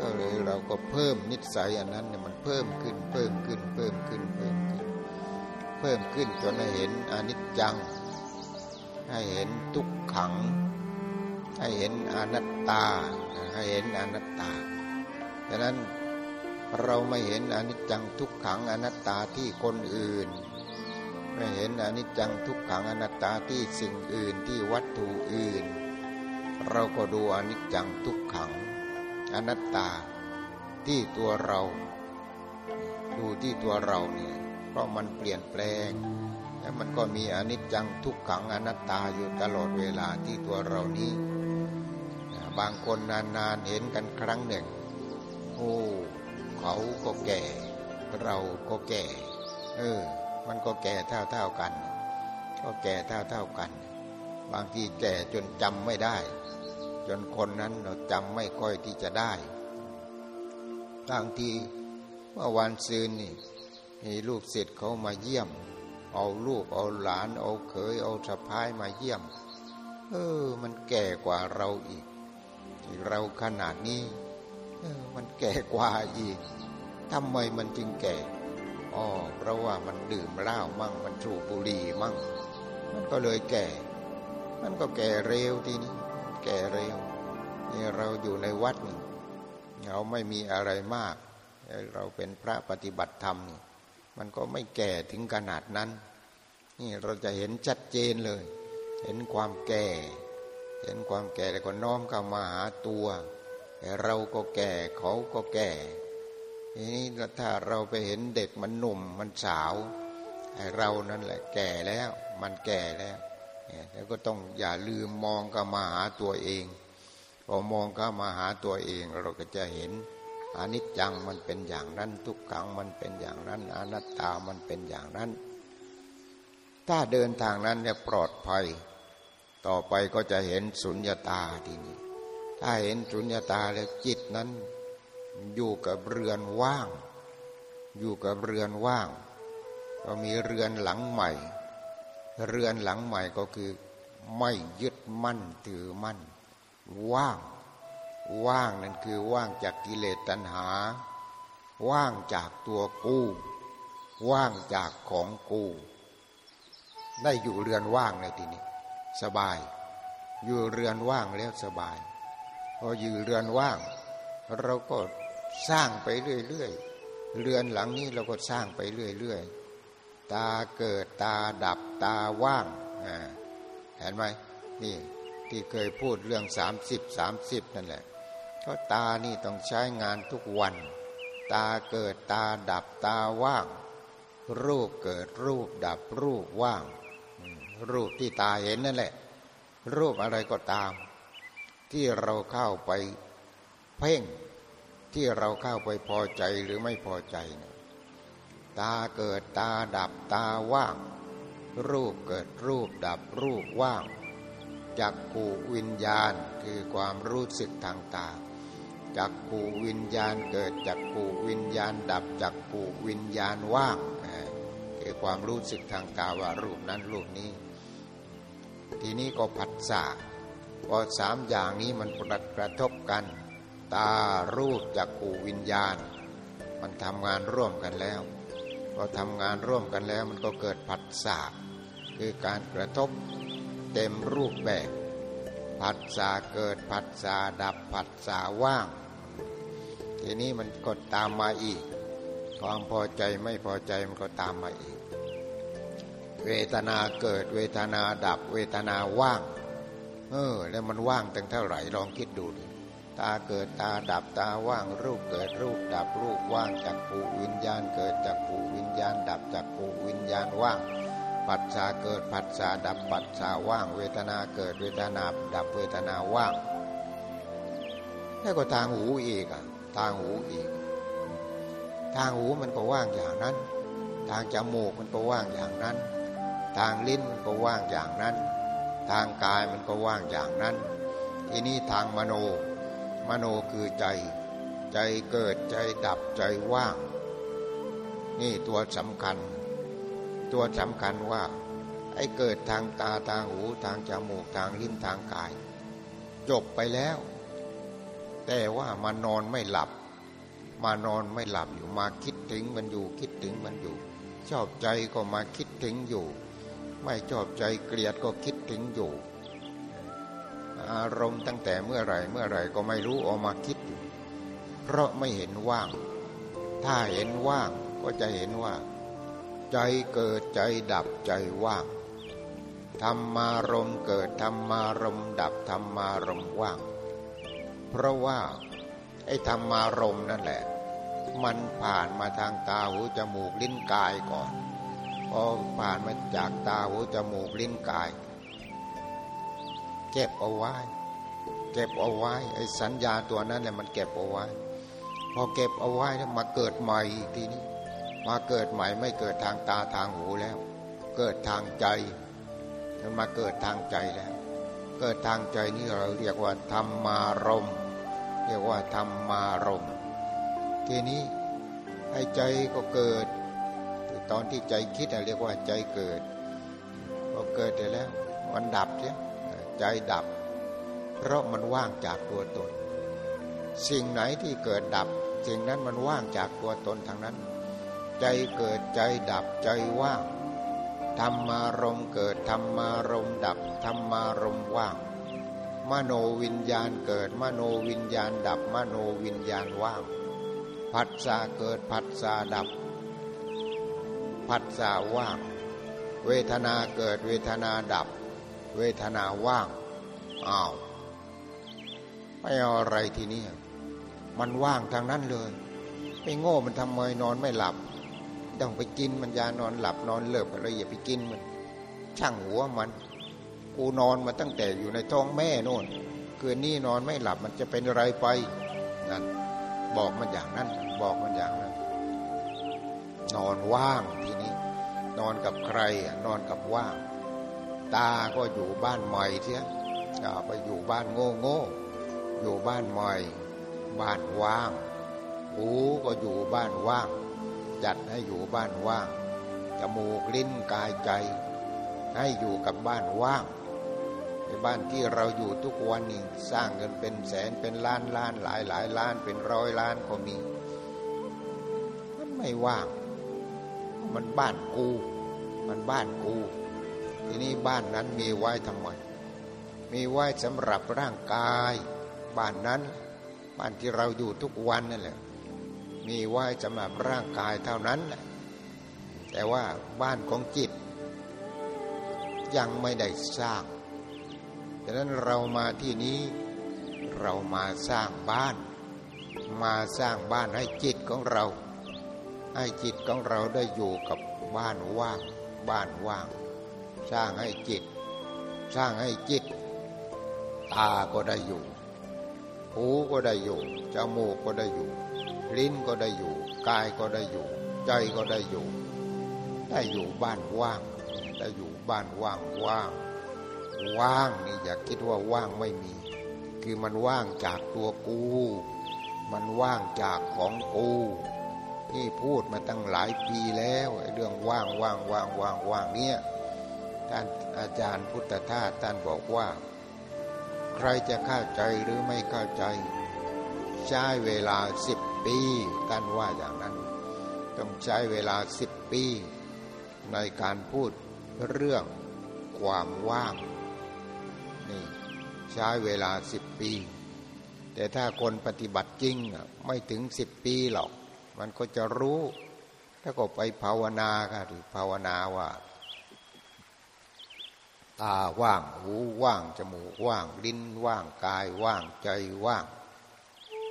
ก็เลยเราก็เพิ่มนิสัยอันนั้นเนี่ยมันเพิ่มขึ้นเพิ่มขึ้นเพิ่มขึ้นเพิ่ม พิ่มขึ้นจนให้เห็นอนิจจัง ให้เห็นทุกขัง ให้เห็นอนัตตา ให้เห็นอนัตตาดังนั้นเราไม่เห็นอนิจจังทุกขังอนัตตาที่คนอื่น ไม่เห็นอนิจจังทุกขังอนัตตาที่สิ่งอื่นที่วัตถุอื่น เราก็ดูอนิจจังทุกขัง อนัตตาที่ตัวเรา ดูที่ตัวเราเนี่ย ราะมันเปลี่ยนแปลง แล้วมันก็มีอนิจจังทุกขังอนัตตาอยู่ตลอดเวลาที่ตัวเรานี้ บางคนนานๆเห็นกันครั้งหนึ่ง โอ้เขาก็แก่ เราก็แก่ เออ มันก็แก่เท่าๆกัน ก็แก่เท่าๆกัน บางทีแก่จนจำไม่ได้ จนคนนั้นเราจำไม่ค่อยที่จะได้ บางทีเมื่อวันซืนนี่ มีลูกศิษย์เขามาเยี่ยม เอาลูกเอาหลาน เอาเขยเอาสะพ้ายมาเยี่ยม เออ มันแก่กว่าเราอีก เราขนาดนี้ เออ มันแก่กว่าอีกทำไมมันจึงแก่อ๋อเพราะว่ามันดื่มเหล้ามั่ง มันสูบบุหรี่มั่ง มันก็เลยแก่ มันก็แก่เร็วทีนี้ แก่เร็ว นี่เราอยู่ในวัดนี่เราไม่มีอะไรมาก เราเป็นพระปฏิบัติธรรมนี่ มันก็ไม่แก่ถึงขนาดนั้น นี่เราจะเห็นชัดเจนเลย เห็นความแก่ เห็นความแก่แล้วก็น้อมเข้ามาหาตัวเราก็แก่เขาก็แก่ทีนี้ถ้าเราไปเห็นเด็กมันหนุ่มมันสาวไอเรานั่นแหละแก่แล้วมันแก่แล้วแล้วก็ต้องอย่าลืมมองเข้ามาหาตัวเองพอมองเข้ามาหาตัวเอง เราก็จะเห็น อนิจจังมันเป็นอย่างนั้น ทุกขังมันเป็นอย่างนั้น อนัตตามันเป็นอย่างนั้น ถ้าเดินทางนั้นเนี่ยปลอดภัย ต่อไปก็จะเห็นสุญญาตาทีนี้ ถ้าเห็นสุญญาตาแล้วจิตนั้น อยู่กับเรือนว่าง อยู่กับเรือนว่าง ก็มีเรือนหลังใหม่ เรือนหลังใหม่ก็คือไม่ยึดมั่นถือมั่น ว่าง ว่างนั่นคือว่างจากกิเลสตัณหา ว่างจากตัวกู ว่างจากของกู ได้อยู่เรือนว่างในทีนี้ สบาย อยู่เรือนว่างแล้วสบาย พออยู่เรือนว่าง เราก็สร้างไปเรื่อยๆ เรือนหลังนี้เราก็สร้างไปเรื่อยๆ ตาเกิดตาดับตาว่าง เห็นไหมนี่ที่เคยพูดเรื่องสามสิบสามสิบนั่นแหละ ก็ตานี่ต้องใช้งานทุกวัน ตาเกิดตาดับตาว่าง รูปเกิดรูปดับรูปว่าง รูปที่ตาเห็นนั่นแหละ รูปอะไรก็ตาม ที่เราเข้าไปเพ่งที่เราเข้าไปพอใจหรือไม่พอใจนะตาเกิดตาดับตาว่าง รูปเกิดรูปดับรูปว่างจักขูวิญญาณคือความรู้สึกทางตา จักขูวิญญาณเกิดจักขูวิญญาณดับจักขูวิญญาณว่างคือความรู้สึกทางตาว่ารูปนั้นรูปนี้ ทีนี้ก็ผัสสะพอสามอย่างนี้มันกระทบกัน ตารูปจักขูวิญญาณ มันทำงานร่วมกันแล้วพอทำงานร่วมกันแล้วมันก็เกิดผัสสะคือการกระทบเต็มรูปแบบผัสสะเกิดผัสสะดับผัสสะว่าง ทีนี้มันก็ตามมาอีก ความพอใจไม่พอใจมันก็ตามมาอีก เวทนาเกิดเวทนาดับ เวทนาว่าง เออ แล้วมันว่างตั้งเท่าไหร่ลองคิดดูดิตาเกิดตาดับตาว่าง รูปเกิดรูปดับรูปว่างจากปูวิญญาณ เกิดจากปูวิญญาณ ดับจากปูวิญญาณว่างปัจจาเกิดปัจจาดับปัจจาว่าง เวทนาเกิดเวทนาดับเวทนาว่าง แล้วก็ทางหูอีกอะ ทางหูอีก ทางหูมันก็ว่างอย่างนั้น ทางจมูกมันก็ว่างอย่างนั้น ทางลิ้นมันก็ว่างอย่างนั้น ทางกายมันก็ว่างอย่างนั้น ทีนี้ทางมโน มโนคือใจ ใจเกิดใจดับใจว่าง นี่ตัวสำคัญ ตัวสำคัญว่าไอ้เกิดทางตาทางหูทางจมูกทางลิ้นทางกาย จบไปแล้ว แต่ว่ามานอนไม่หลับ มานอนไม่หลับอยู่มาคิดถึงมันอยู่คิดถึงมันอยู่ ชอบใจก็มาคิดถึงอยู่ ไม่ชอบใจเกลียดก็คิดถึงอยู่ อารมณ์ตั้งแต่เมื่อไรเมื่อไรก็ไม่รู้ออกมาคิดอยู่ เพราะไม่เห็นว่าง ถ้าเห็นว่างก็จะเห็นว่า ใจเกิดใจดับใจว่างธรรมารมเกิดธรรมารมดับธรรมารมว่าง เพราะว่าไอ้ธรรมารมนั่นแหละ มันผ่านมาทางตาหูจมูกลิ้นกายก่อนพอผ่านมาจากตาหูจมูกลิ้นกาย เก็บเอาไว้ เก็บเอาไว้ไอ้สัญญาตัวนั้นเนี่ยมันเก็บเอาไว้ พอเก็บเอาไว้แล้วมาเกิดใหม่อีกทีนี้ มาเกิดใหม่ไม่เกิดทางตาทางหูแล้ว เกิดทางใจมันมาเกิดทางใจแล้ว เกิดทางใจนี่เราเรียกว่าธรรมารมเรียกว่าธรรมารมทีนี้ไอ้ใจก็เกิด ตอนที่ใจคิดเรียกว่าใจเกิดพอเกิดไปแล้วมันดับใช่ใจดับ เพราะมันว่างจากตัวตน สิ่งไหนที่เกิดดับ สิ่งนั้นมันว่างจากตัวตนทางนั้น ใจเกิดใจดับใจว่าง ธรรมารมเกิดธรรมารมดับธรรมารมว่าง มโนวิญญาณเกิดมโนวิญญาณดับมโนวิญญาณว่าง ผัสสะเกิดผัสสะดับ ผัสสะว่าง เวทนาเกิดเวทนาดับ เวทนาว่างอ้าวไม่เอาอะไรทีนี้มันว่างทางนั้นเลย ไม่โง่มันทำไมนอนไม่หลับ ต้องไปกินมันยานอนหลับนอนเลิบอะไรอย่าไปกินมัน ช่างหัวมัน กูนอนมาตั้งแต่อยู่ในท้องแม่โน่นคืนนี้นอนไม่หลับมันจะเป็นอะไรไปนั่นบอกมันอย่างนั้น บอกมันอย่างนั้น นอนว่างทีนี้ นอนกับใครนอนกับว่าง ตาก็อยู่บ้านใหม่เทียไปอยู่บ้านโง่โง่อยู่บ้านใหม่ บ้านว่างหูก็อยู่บ้านว่าง จัดให้อยู่บ้านว่าง จมูกลิ้นกายใจ ให้อยู่กับบ้านว่างในบ้านที่เราอยู่ทุกวันนี้สร้างเงินเป็นแสนเป็นล้านล้านหลายหลายล้านเป็นร้อยล้านก็มี มันไม่ว่าง มันบ้านกู มันบ้านกู ทีนี้บ้านนั้นมีไว้ทำไมมีไว้สำหรับร่างกาย บ้านนั้น บ้านที่เราอยู่ทุกวันนั่นแหละ มีไว้สำหรับร่างกายเท่านั้น แต่ว่าบ้านของจิต ยังไม่ได้สร้างดังนั้นเรามาที่นี้เรามาสร้างบ้าน มาสร้างบ้านให้จิตของเรา ให้จิตของเราได้อยู่กับบ้านว่าง บ้านว่าง สร้างให้จิต สร้างให้จิต ตาก็ได้อยู่ หูก็ได้อยู่ จมูกก็ได้อยู่ ลิ้นก็ได้อยู่ กายก็ได้อยู่ ใจก็ได้อยู่ ได้อยู่บ้านว่าง ได้อยู่บ้านว่างว่างว่างนี่อย่าคิดว่าว่างไม่มี คือมันว่างจากตัวกู มันว่างจากของกูที่พูดมาตั้งหลายปีแล้วเรื่องว่างว่างว่างว่างว่างเนี่ยท่านอาจารย์พุทธทาสท่านบอกว่า ใครจะเข้าใจหรือไม่เข้าใจ ใช้เวลาสิบ ปีท่านว่าอย่างนั้น ต้องใช้เวลาสิบปี ในการพูดเรื่องความว่างนี่ใช้เวลาสิบปี แต่ถ้าคนปฏิบัติจริงไม่ถึงสิบปีหรอก มันก็จะรู้ถ้าก็ไปภาวนาค่ะหรือภาวนาว่าตาว่าง หูว่าง จมูกว่าง ลิ้นว่าง กายว่าง ใจว่าง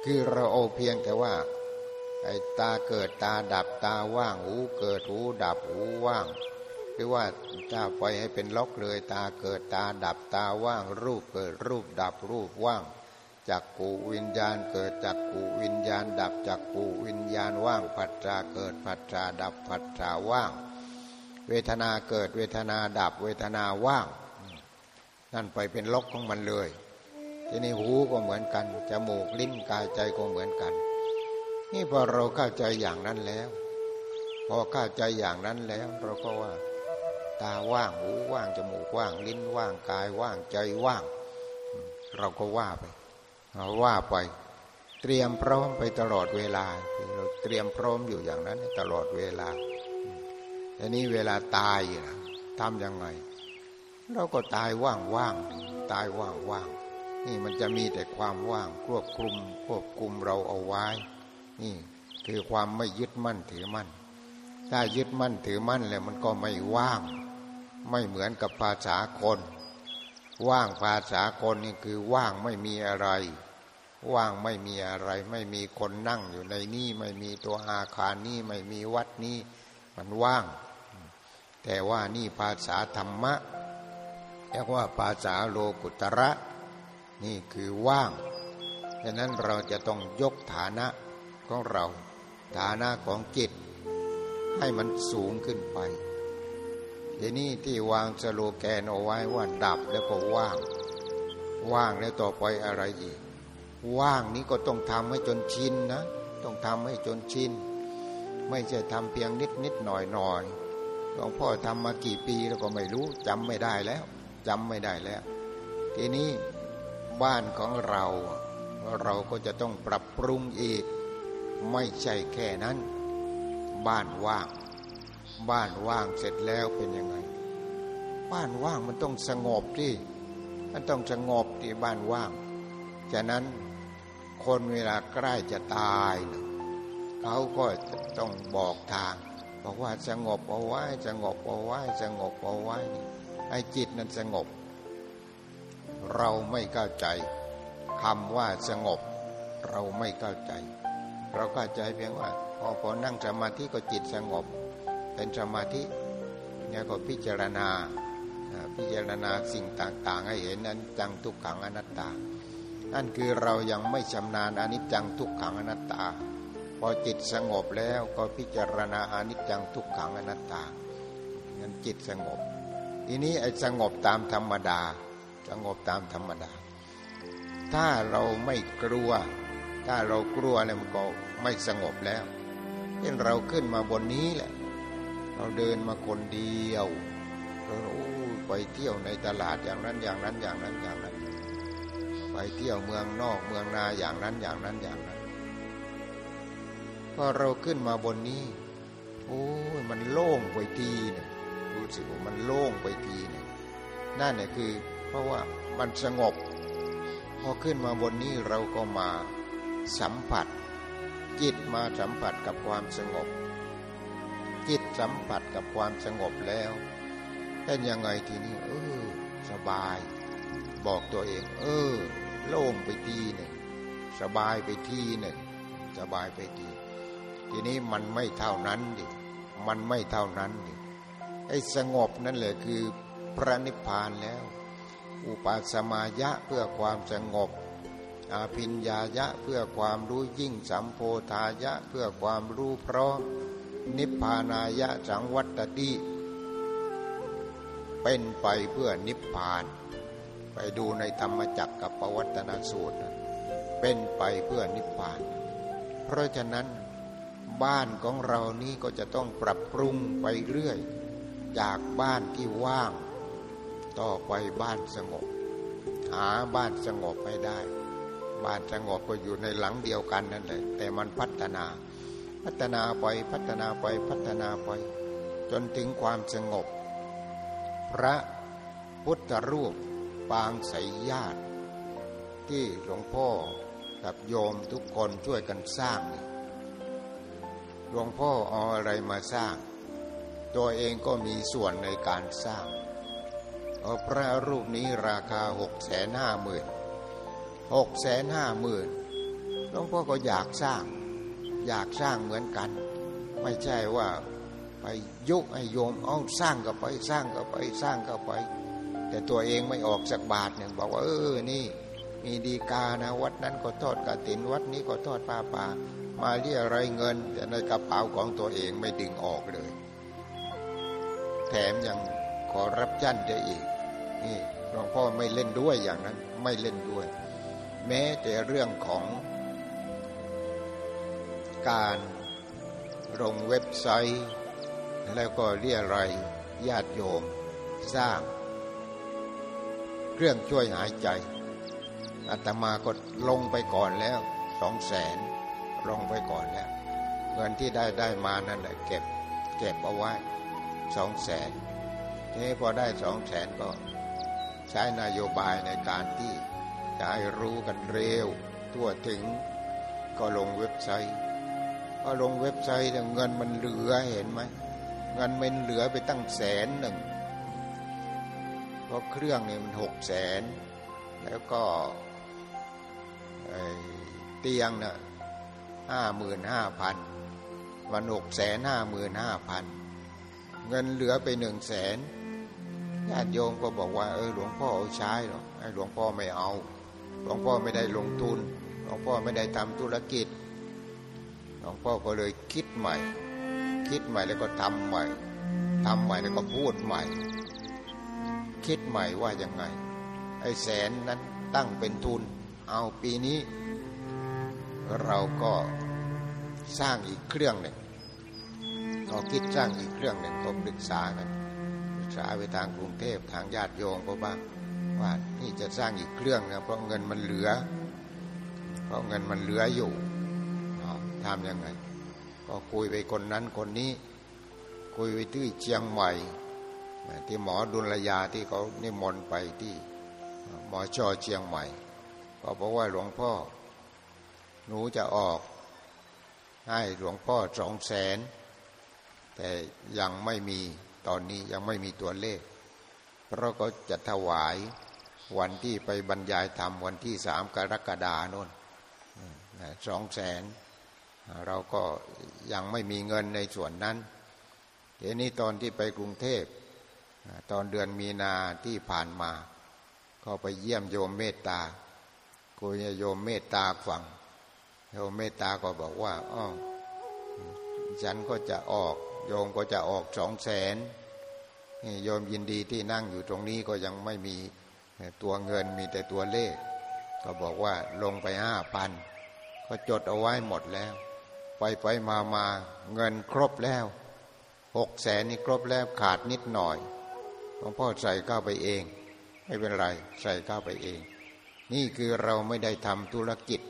คือเราเอาเพียงแต่ว่าไอ้ตาเกิดตาดับตาว่างหูเกิดหูดับหูว่าง หรือว่าถ้าปล่อยให้เป็นล็อกเลย ตาเกิดตาดับตาว่าง รูปเกิดรูปดับรูปว่างจากกูวิญญาณเกิดจากกูวิญญาณ ดับจากกูวิญญาณว่างผัสจาเกิดผัสจาดับผัสจาว่าง เวทนาเกิดเวทนาดับเวทนาว่าง นั่นไปเป็นล็อกของมันเลย ทีนี้หูก็เหมือนกันจมูกลิ้นกายใจก็เหมือนกัน นี่พอเราเข้าใจอย่างนั้นแล้ว พอเข้าใจอย่างนั้นแล้ว เราก็ว่า ตาว่างหูว่างจมูกว่าง ลิ้นว่างกายว่างใจว่าง เราก็ว่าไปเราว่าไป เตรียมพร้อมไปตลอดเวลาเราเตรียมพร้อมอยู่อย่างนั้น ตลอดเวลาทีนี้เวลาตายทำยังไง เราก็ตายว่างว่างตายว่างว่าง นี่มันจะมีแต่ความว่างควบคุมควบคุมเราเอาไว้ นี่คือความไม่ยึดมั่นถือมั่น ถ้ายึดมั่นถือมั่นแล้วมันก็ไม่ว่าง ไม่เหมือนกับภาษาคน ว่างภาษาคนนี่คือว่างไม่มีอะไร ว่างไม่มีอะไร ไม่มีคนนั่งอยู่ในนี่ไม่มีตัวอาคารนี่ไม่มีวัดนี่มันว่าง แต่ว่านี่ภาษาธรรมะเรียกว่าภาษาโลกุตระ นี่คือว่างดังนั้นเราจะต้องยกฐานะของเรา ฐานะของจิต ให้มันสูงขึ้นไปทีนี้ที่วางสโลแกนเอาไว้ว่าดับแล้วก็ว่าง ว่างแล้วต่อไปอะไรอีก ว่างนี้ก็ต้องทำให้จนชินนะ ต้องทำให้จนชินไม่ใช่ทำเพียงนิดนิดหน่อยหน่อยหลวงพ่อทำมากี่ปีแล้วก็ไม่รู้จำไม่ได้แล้วจำไม่ได้แล้ว ทีนี้ บ้านของเรา เราก็จะต้องปรับปรุงอีก ไม่ใช่แค่นั้น บ้านว่าง บ้านว่างเสร็จแล้วเป็นยังไง บ้านว่างมันต้องสงบที่มันต้องสงบที่บ้านว่าง ฉะนั้นคนเวลาใกล้จะตายนะเขาก็ต้องบอกทางบอกว่าสงบเอาไว้สงบเอาไว้สงบเอาไว้ให้จิตนั้นสงบ เราไม่เข้าใจคำว่าสงบ เราไม่เข้าใจ เราเข้าใจเพียงว่าพอพอนั่งสมาธิก็จิตสงบ เป็นสมาธิเนี่ยก็พิจารณาพิจารณาสิ่งต่างๆ ให้เห็นนั้นจังทุกขังอนัตตา นั่นคือเรายังไม่ชำนาญอนิจจังทุกขังอนัตตา พอจิตสงบแล้วก็พิจารณาอนิจจังทุกขังอนัตตางั้นจิตสงบ ทีนี้ไอ้สงบตามธรรมดา สงบตามธรรมดา ถ้าเราไม่กลัว ถ้าเรากลัวเนี่ยมันก็ไม่สงบแล้วเช่นเราขึ้นมาบนนี้แหละ เราเดินมาคนเดียวเราไปเที่ยวในตลาดอย่างนั้นอย่างนั้นอย่างนั้นอย่างนั้น ไปเที่ยวเมืองนอกเมืองนาอย่างนั้นอย่างนั้นอย่างนั้นพอเราขึ้นมาบนนี้โอ้ยมันโล่งไปทีเนี่ยรู้สึกว่ามันโล่งไปทีเนี่ยนั่นเนี่ยคือ เพราะว่ามันสงบ พอขึ้นมาบนนี้เราก็มาสัมผัส จิตมาสัมผัสกับความสงบ จิตสัมผัสกับความสงบแล้วเป็นยังไงทีนี้เออสบาย บอกตัวเอง เออ โล่งไปทีหนึ่งสบายไปทีหนึ่งสบายไปทีทีนี้มันไม่เท่านั้นดิมันไม่เท่านั้นดิไอ้สงบนั่นแหละคือพระนิพพานแล้ว อุปาสมายะเพื่อความสงบ อาพิญญายะเพื่อความรู้ยิ่งสัมโพธายะเพื่อความรู้พร้อมนิพพานายะสังวัตติเป็นไปเพื่อนิพพาน ไปดูในธรรมจักรกับปวัตนสูตร เป็นไปเพื่อนิพพาน เพราะฉะนั้นบ้านของเรานี้ก็จะต้องปรับปรุงไปเรื่อย จากบ้านที่ว่าง ต่อไปบ้านสงบ หาบ้านสงบไม่ได้ บ้านสงบก็อยู่ในหลังเดียวกันนั่นแหละ แต่มันพัฒนา พัฒนาไปพัฒนาไปพัฒนาไป จนถึงความสงบ พระพุทธรูปปางใสญาติ ที่หลวงพ่อกับโยมทุกคนช่วยกันสร้างหลวงพ่อเอาอะไรมาสร้าง ตัวเองก็มีส่วนในการสร้าง พระรูปนี้ราคาหกแสนห้าหมื่นหกแสนห้าหมื่นหลวงพ่อก็อยากสร้าง อยากสร้างเหมือนกัน ไม่ใช่ว่าไปยุให้โยมเอาสร้างก็ไปสร้างก็ไปสร้างก็ไป แต่ตัวเองไม่ออกสักบาทเนี่ยบอกว่าเออนี่ มีดีกานะวัดนั้นก็ทอดกระตินวัดนี้ก็ทอดปลาป่ามาเรียอะไรเงิน แต่ในกระเป๋าของตัวเองไม่ดึงออกเลย แถมยังขอรับจันได้อีก นี่หลวงพ่อไม่เล่นด้วยอย่างนั้นไม่เล่นด้วย แม้แต่เรื่องของการลงเว็บไซต์ แล้วก็เรียอะไรญาติโยม สร้าง เครื่องช่วยหายใจอาตมาก็ลงไปก่อนแล้วสองแสนลงไปก่อนแล้วเงินที่ได้ได้มานั่นแหละเก็บเก็บเอาไว้สองแสนทีนี้พอได้สองแสนก็ ใช้นโยบายในการที่จะให้รู้กันเร็ว ทั่วถึงก็ลงเว็บไซต์พอลงเว็บไซต์เงินมันเหลือเห็นไหมเงินมันเหลือไปตั้งแสนหนึ่งเพราะเครื่องนี่มันหกแสนแล้วก็เตียงน่ะห้าหมื่นห้าพันวันหกแสนห้าหมื่นห้าพันเงินเหลือไปหนึ่งแสน ญาติโยมก็บอกว่าเออหลวงพ่อเอาใช้หรอกไอ้หลวงพ่อไม่เอา หลวงพ่อไม่ได้ลงทุน หลวงพ่อไม่ได้ทำธุรกิจ หลวงพ่อก็เลยคิดใหม่ คิดใหม่แล้วก็ทำใหม่ทำใหม่แล้วก็พูดใหม่ คิดใหม่ว่ายังไง ไอ้แสนนั้นตั้งเป็นทุน เอาปีนี้ เราก็สร้างอีกเครื่องหนึ่งก็คิดสร้างอีกเครื่องหนึ่งก็ปรึกษากัน ษาไปทางกรุงเทพทางญาติโยมก็บ้างว่านี่จะสร้างอีกเครื่องนะเพราะเงินมันเหลือ เพราะเงินมันเหลืออยู่ทำยังไง ก็คุยไปคนนั้นคนนี้ คุยไปที่เชียงใหม่ที่หมอดุลยาที่เขานิมนต์ไปที่หมอชอเชียงใหม่ ก็บอกว่าหลวงพ่อ หนูจะออกให้หลวงพ่อสองแสนแต่ยังไม่มี ตอนนี้ยังไม่มีตัวเลข เพราะก็จะถวายวันที่ไปบรรยายธรรมวันที่สามกรกฎาโน่นสองแสนเราก็ยังไม่มีเงินในส่วนนั้นทีนี้ตอนที่ไปกรุงเทพตอนเดือนมีนาที่ผ่านมา ก็ไปเยี่ยมโยมเมตตาคุยโยมเมตตาฟังโยมเมตตาก็บอกว่าอ๋อฉันก็จะออก โยมก็จะออกสองแสนโยมยินดีที่นั่งอยู่ตรงนี้ก็ยังไม่มีตัวเงินมีแต่ตัวเลข ก็บอกว่าลงไปห้าพันก็จดเอาไว้หมดแล้ว ไปไปมามาเงินครบแล้วหกแสนนี่ครบแล้วขาดนิดหน่อยหลวงพ่อใส่เข้าไปเอง ไม่เป็นไรใส่เข้าไปเอง นี่คือเราไม่ได้ทำธุรกิจ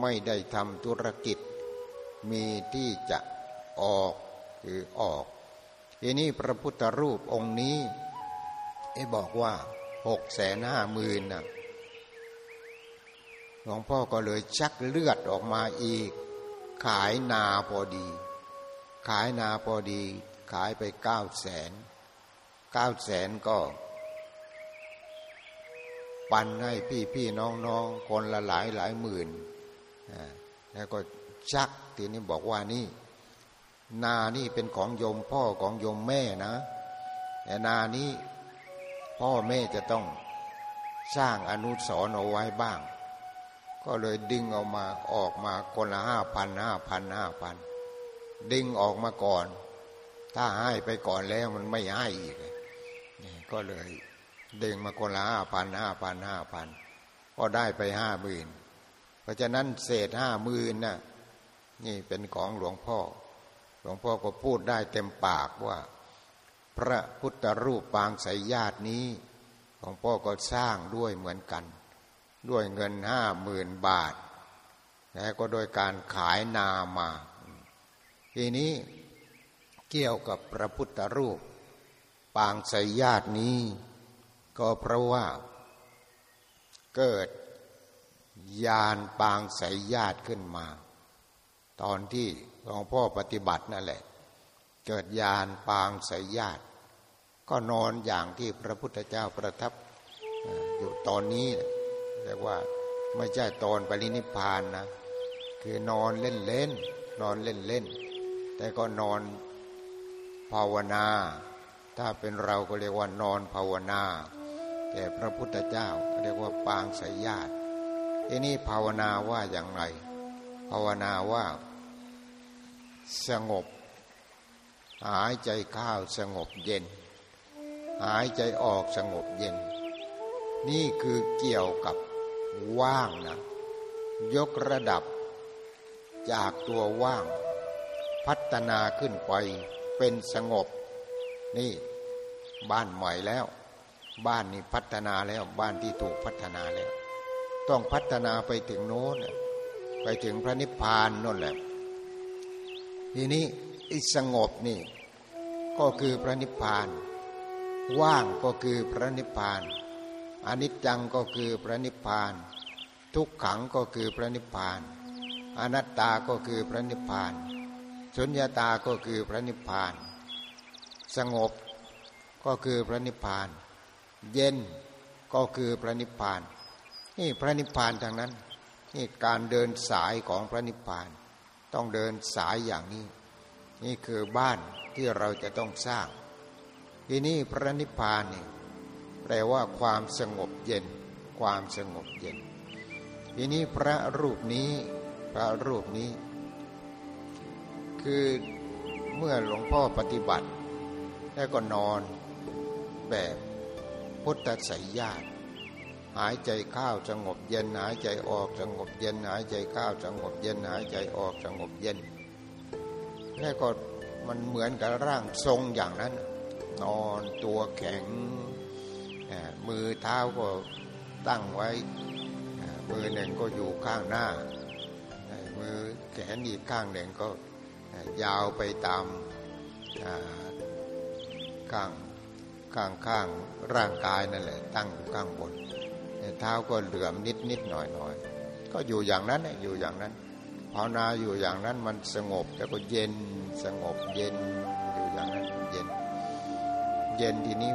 ไม่ได้ทำธุรกิจ มีที่จะออก คือออกทีนี้พระพุทธรูปองค์นี้ไอ้บอกว่าหกแสนห้าหมื่นนะหลวงพ่อก็เลยชักเลือดออกมาอีก ขายนาพอดี ขายนาพอดี ขายไปเก้าแสนเก้าแสนก็ ปันให้พี่พี่น้องน้องคนละหลายหลายหมื่นแล้วก็ชักทีนี้บอกว่านี่ นานี่เป็นของโยมพ่อของโยมแม่นะ แต่นานี้พ่อแม่จะต้องสร้างอนุสรณ์เอาไว้บ้าง ก็เลยดึงออกมาออกมาคนละห้าพันห้าพันห้าพันดึงออกมาก่อน ถ้าให้ไปก่อนแล้วมันไม่ให้อีกนี่ก็เลยดึงมาคนละห้าพันห้าพันห้าพันก็ได้ไปห้าหมื่นเพราะฉะนั้นเศษห้าหมื่นน่ะนี่เป็นของหลวงพ่อ หลวงพ่อก็พูดได้เต็มปากว่า พระพุทธรูปปางสายญาตินี้ของพ่อก็สร้างด้วยเหมือนกัน ด้วยเงินห้าหมื่นบาทและก็โดยการขายนามา ทีนี้เกี่ยวกับพระพุทธรูป ปางสายญาตินี้ ก็เพราะว่าเกิดยานปางสายญาติขึ้นมา ตอนที่ ลวงพ่อปฏิบัตินั่นแหละ เกิดยานปางสายญาติ ก็นอนอย่างที่พระพุทธเจ้าประทับอยู่ตอนนี้เรียกว่าไม่ใช่ตอนปรินิพานนะ คือนอนเล่นเล่นนอนเล่นเล่น แต่ก็นอนภาวนา ถ้าเป็นเราก็เรียกว่านอนภาวนา แต่พระพุทธเจ้าเรียกว่าปางสายญาติทีนี้ภาวนาว่าอย่างไร ภาวนาว่า สงบ หายใจเข้าสงบเย็น หายใจออกสงบเย็น นี่คือเกี่ยวกับว่างนะ ยกระดับ จากตัวว่าง พัฒนาขึ้นไปเป็นสงบ นี่บ้านใหม่แล้ว บ้านนี้พัฒนาแล้วบ้านที่ถูกพัฒนาแล้ว ต้องพัฒนาไปถึงโน้นไปถึงพระนิพพานนั่นแหละ ทีนี้อิสงบนี่ก็คือพระนิพพาน ว่างก็คือพระนิพพานอนิจจังก็คือพระนิพพาน ทุกขังก็คือพระนิพพานอนัตตาก็คือพระนิพพานสุญญาตาก็คือพระนิพพาน สงบก็คือพระนิพพาน เย็นก็คือพระนิพพาน นี่พระนิพพานทางนั้น นี่การเดินสายของพระนิพพาน ต้องเดินสายอย่างนี้ นี่คือบ้านที่เราจะต้องสร้าง ทีนี้พระนิพพานนี่แปลว่าความสงบเย็น ความสงบเย็น ทีนี้พระรูปนี้พระรูปนี้ คือเมื่อหลวงพ่อปฏิบัติ แล้วก็นอนแบบพุทธสยญาติ หายใจเข้าสงบเย็นหายใจออกสงบเย็นหายใจเข้าสงบเย็นหายใจออกสงบเย็นแล้วก็มันเหมือนกับร่างทรงอย่างนั้น นอนตัวแข็งมือเท้าก็ตั้งไว้ มือหนึ่งก็อยู่ข้างหน้า มือแขนอีกข้างหนึ่งก็ยาวไปตามข้างข้างข้างร่างกายนั่นแหละตั้งอยู่ข้างบน เท้าก็เหลื่อมนิดนิดหน่อยหน่อยก็อยู่อย่างนั้นอยู่อย่างนั้นภาวนาอยู่อย่างนั้นมันสงบแล้วก็เย็นสงบเย็นอยู่อย่างนั้นเย็น เย็นทีนี้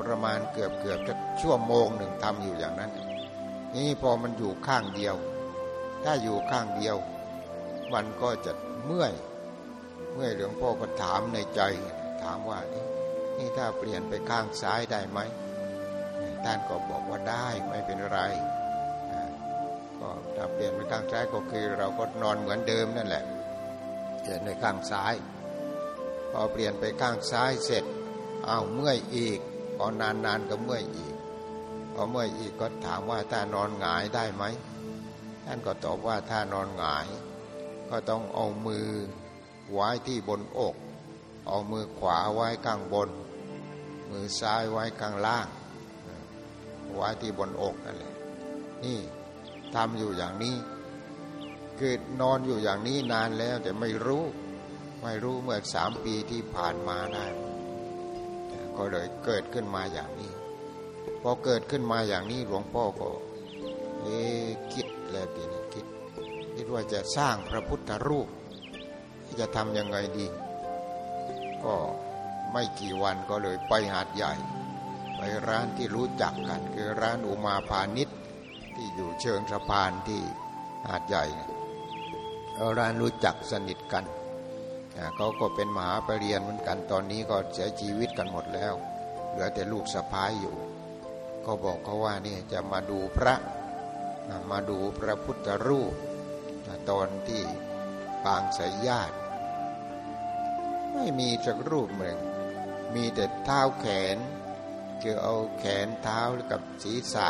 ประมาณเกือบเกือบจะชั่วโมงหนึ่งทำอยู่อย่างนั้น นี่พอมันอยู่ข้างเดียว ถ้าอยู่ข้างเดียว มันก็จะเมื่อย เมื่อยหลวงพ่อก็ถามในใจ ถามว่านี่ถ้าเปลี่ยนไปข้างซ้ายได้ไหม ท่านก็บอกว่าได้ไม่เป็นไรก็ถ้าเปลี่ยนไปข้างซ้ายก็คือเราก็นอนเหมือนเดิมนั่นแหละเปลี่ยนไปข้างซ้าย พอเปลี่ยนไปข้างซ้ายเสร็จเอาเมื่อยอีกพอนานๆก็เมื่อยอีกพอเมื่อยอีกก็ถามว่าถ้านอนหงายได้ไหมท่านก็ตอบว่าถ้านอนหงาย ก็ต้องเอามือไว้ที่บนอก เอามือขวาไว้ข้างบน มือซ้ายไว้ข้างล่าง ไว้ที่บนอกนั่นแหละนี่ทำอยู่อย่างนี้เกิดนอนอยู่อย่างนี้นานแล้ว แต่ไม่รู้ ไม่รู้เมื่อสามปีที่ผ่านมาได้ก็เลยเกิดขึ้นมาอย่างนี้ พอเกิดขึ้นมาอย่างนี้หลวงพ่อก็เอ๊คิดแล้วทีนี้คิดคิดว่าจะสร้างพระพุทธรูป จะทำยังไงดี ก็ไม่กี่วันก็เลยไปหาดใหญ่ ร้านที่รู้จักกัน คือร้านอุมาพาณิชย์ที่อยู่เชิงสะพานที่หาดใหญ่ร้านรู้จักสนิทกันเขาก็เป็นมหาปรริญญาเหมือนกันตอนนี้ก็เสียชีวิตกันหมดแล้ว เหลือแต่ลูกสะพ้ายอยู่ ก็บอกเขาว่านี่จะมาดูพระมาดูพระพุทธรูปตอนที่ปางสายญาติ ไม่มีสักรูปหนึ่งมีแต่เท้าแขน คือเอาแขนเท้ากับศีรษะ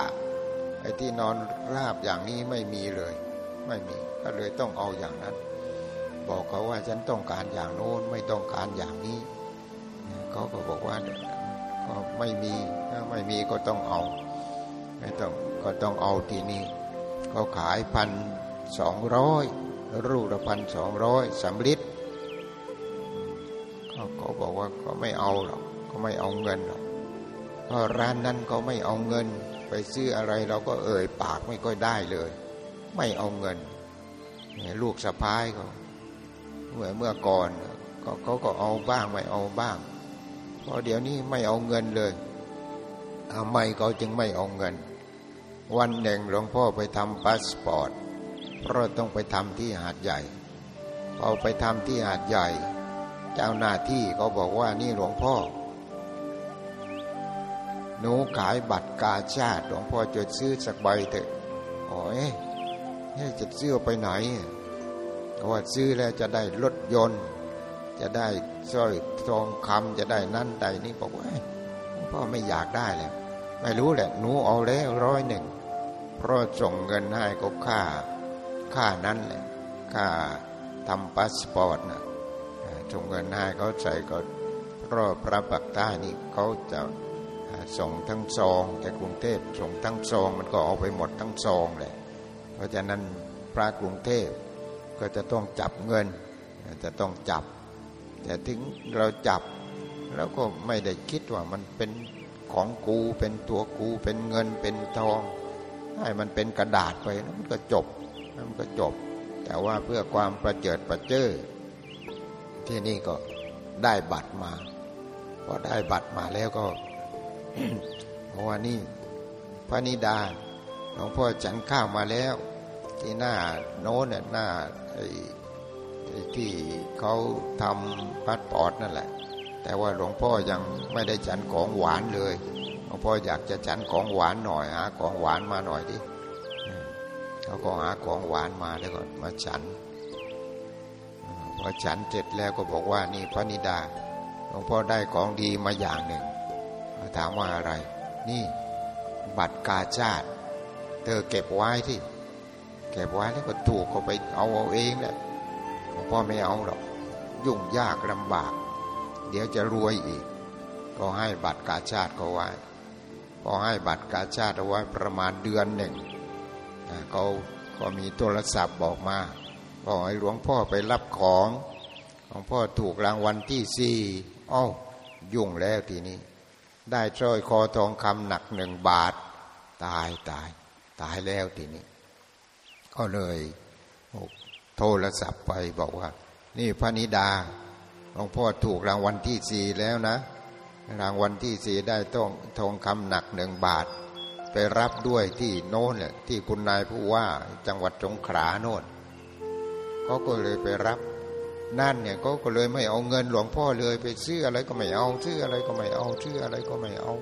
ไอ้ที่นอนราบอย่างนี้ไม่มีเลย ไม่มีก็เลยต้องเอาอย่างนั้น บอกเขาว่าฉันต้องการอย่างโน้นไม่ต้องการอย่างนี้เขาก็บอกว่าก็ไม่มีถ้าไม่มีก็ต้องเอาไม่ต้องก็ต้องเอาทีนี้เขาขายพันสองร้อยรูละพันสองร้อยสำลิดเขาบอกว่าก็ไม่เอาหรอกก็ไม่เอาเงินหรอก เพราะร้านนั้นเขาไม่เอาเงิน ไปซื้ออะไรเราก็เอ่ยปากไม่ค่อยได้เลย ไม่เอาเงินลูกสะพ้ายเขาเมื่อเมื่อก่อนก็เขาก็เอาบ้างไม่เอาบ้างพอเดี๋ยวนี้ไม่เอาเงินเลยทำไมเขาจึงไม่เอาเงิน วันหนึ่งหลวงพ่อไปทำพาสปอร์ตเพราะต้องไปทำที่หาดใหญ่พอไปทำที่หาดใหญ่ เจ้าหน้าที่เขาบอกว่านี่หลวงพ่อ หนูขายบัตรกาชาติหลวงพ่อจะซื้อสักใบเถอะโอ้ยนี่จะซื้อไปไหนว่าซื้อแล้วจะได้รถยนต์ จะได้สร้อยทองคำจะได้นั่นใดนี่บอกว่าพ่อไม่อยากได้แล้วไม่รู้แหละหนูเอาแล้วร้อยหนึ่งเพราะส่งเงินให้ก็ค่าค่านั้นแหละค่าทำพาสปอร์ตนะส่งเงินให้เขาใส่ก็เพราะพระปักใต้นี่เขาจะ ส่งทั้งซองแต่กรุงเทพส่งทั้งซองมันก็เอาไปหมดทั้งซองเลยเพราะฉะนั้นพระกรุงเทพก็จะต้องจับเงิน จะต้องจับ แต่ถึงเราจับแล้วก็ไม่ได้คิดว่ามันเป็นของกูเป็นตัวกูเป็นเงินเป็นทอง ให้มันเป็นกระดาษไปแล้วมันก็จบมันก็จบ แต่ว่าเพื่อความประเจิดประเจ้อที่นี่ก็ได้บัตรมาพอได้บัตรมาแล้วก็ เพราะว่านี่พระนิดาหลวงพ่อฉันข้าวมาแล้ว ที่หน้าโน้นเนี่ยหน้าไอ้ที่เขาทำพัดปอดนั่นแหละ แต่ว่าหลวงพ่อยังไม่ได้ฉันของหวานเลยหลวงพ่ออยากจะฉันของหวานหน่อยหาของหวานมาหน่อยดิเขาก็หาของหวานมาแล้วก็มาฉันพอฉันเสร็จแล้วก็บอกว่านี่พระนิดาหลวงพ่อได้ของดีมาอย่างหนึ่ง ถามว่าอะไร นี่บัตรกาชาติ เธอเก็บไว้ที่ เก็บไว้แล้วก็ถูกเขาไปเอาเอาเองแหละพ่อไม่เอาหรอก ยุ่งยากลำบาก เดี๋ยวจะรวยอีก ก็ให้บัตรกาชาติเขาไว้พอให้บัตรกาชาติเอาไว้ประมาณเดือนหนึ่งเขาก็มีโทรศัพท์บอกมาบอกให้หลวงพ่อไปรับของหลวงพ่อถูกรางวัลที่สี่อ้ายุ่งแล้วทีนี้ ได้สร้อยคอทองคำหนักหนึ่งบาท ตายตาย ตายแล้วทีนี้ ก็เลยโทรศัพท์ไปบอกว่า นี่พระนิดาหลวงพ่อถูกรางวัลที่สี่แล้วนะ รางวัลที่สี่ได้ต้องทองคำหนักหนึ่งบาท ไปรับด้วยที่โน้นที่คุณนายผู้ว่าจังหวัดสงขลาโน่นเขาก็เลยไปรับ นั่นเนี่ยก็ก็เลยไม่เอาเงินหลวงพ่อเลยไปซื้ออะไรก็ไม่เอาซื้ออะไรก็ไม่เอาซื้ออะไรก็ไม่เอา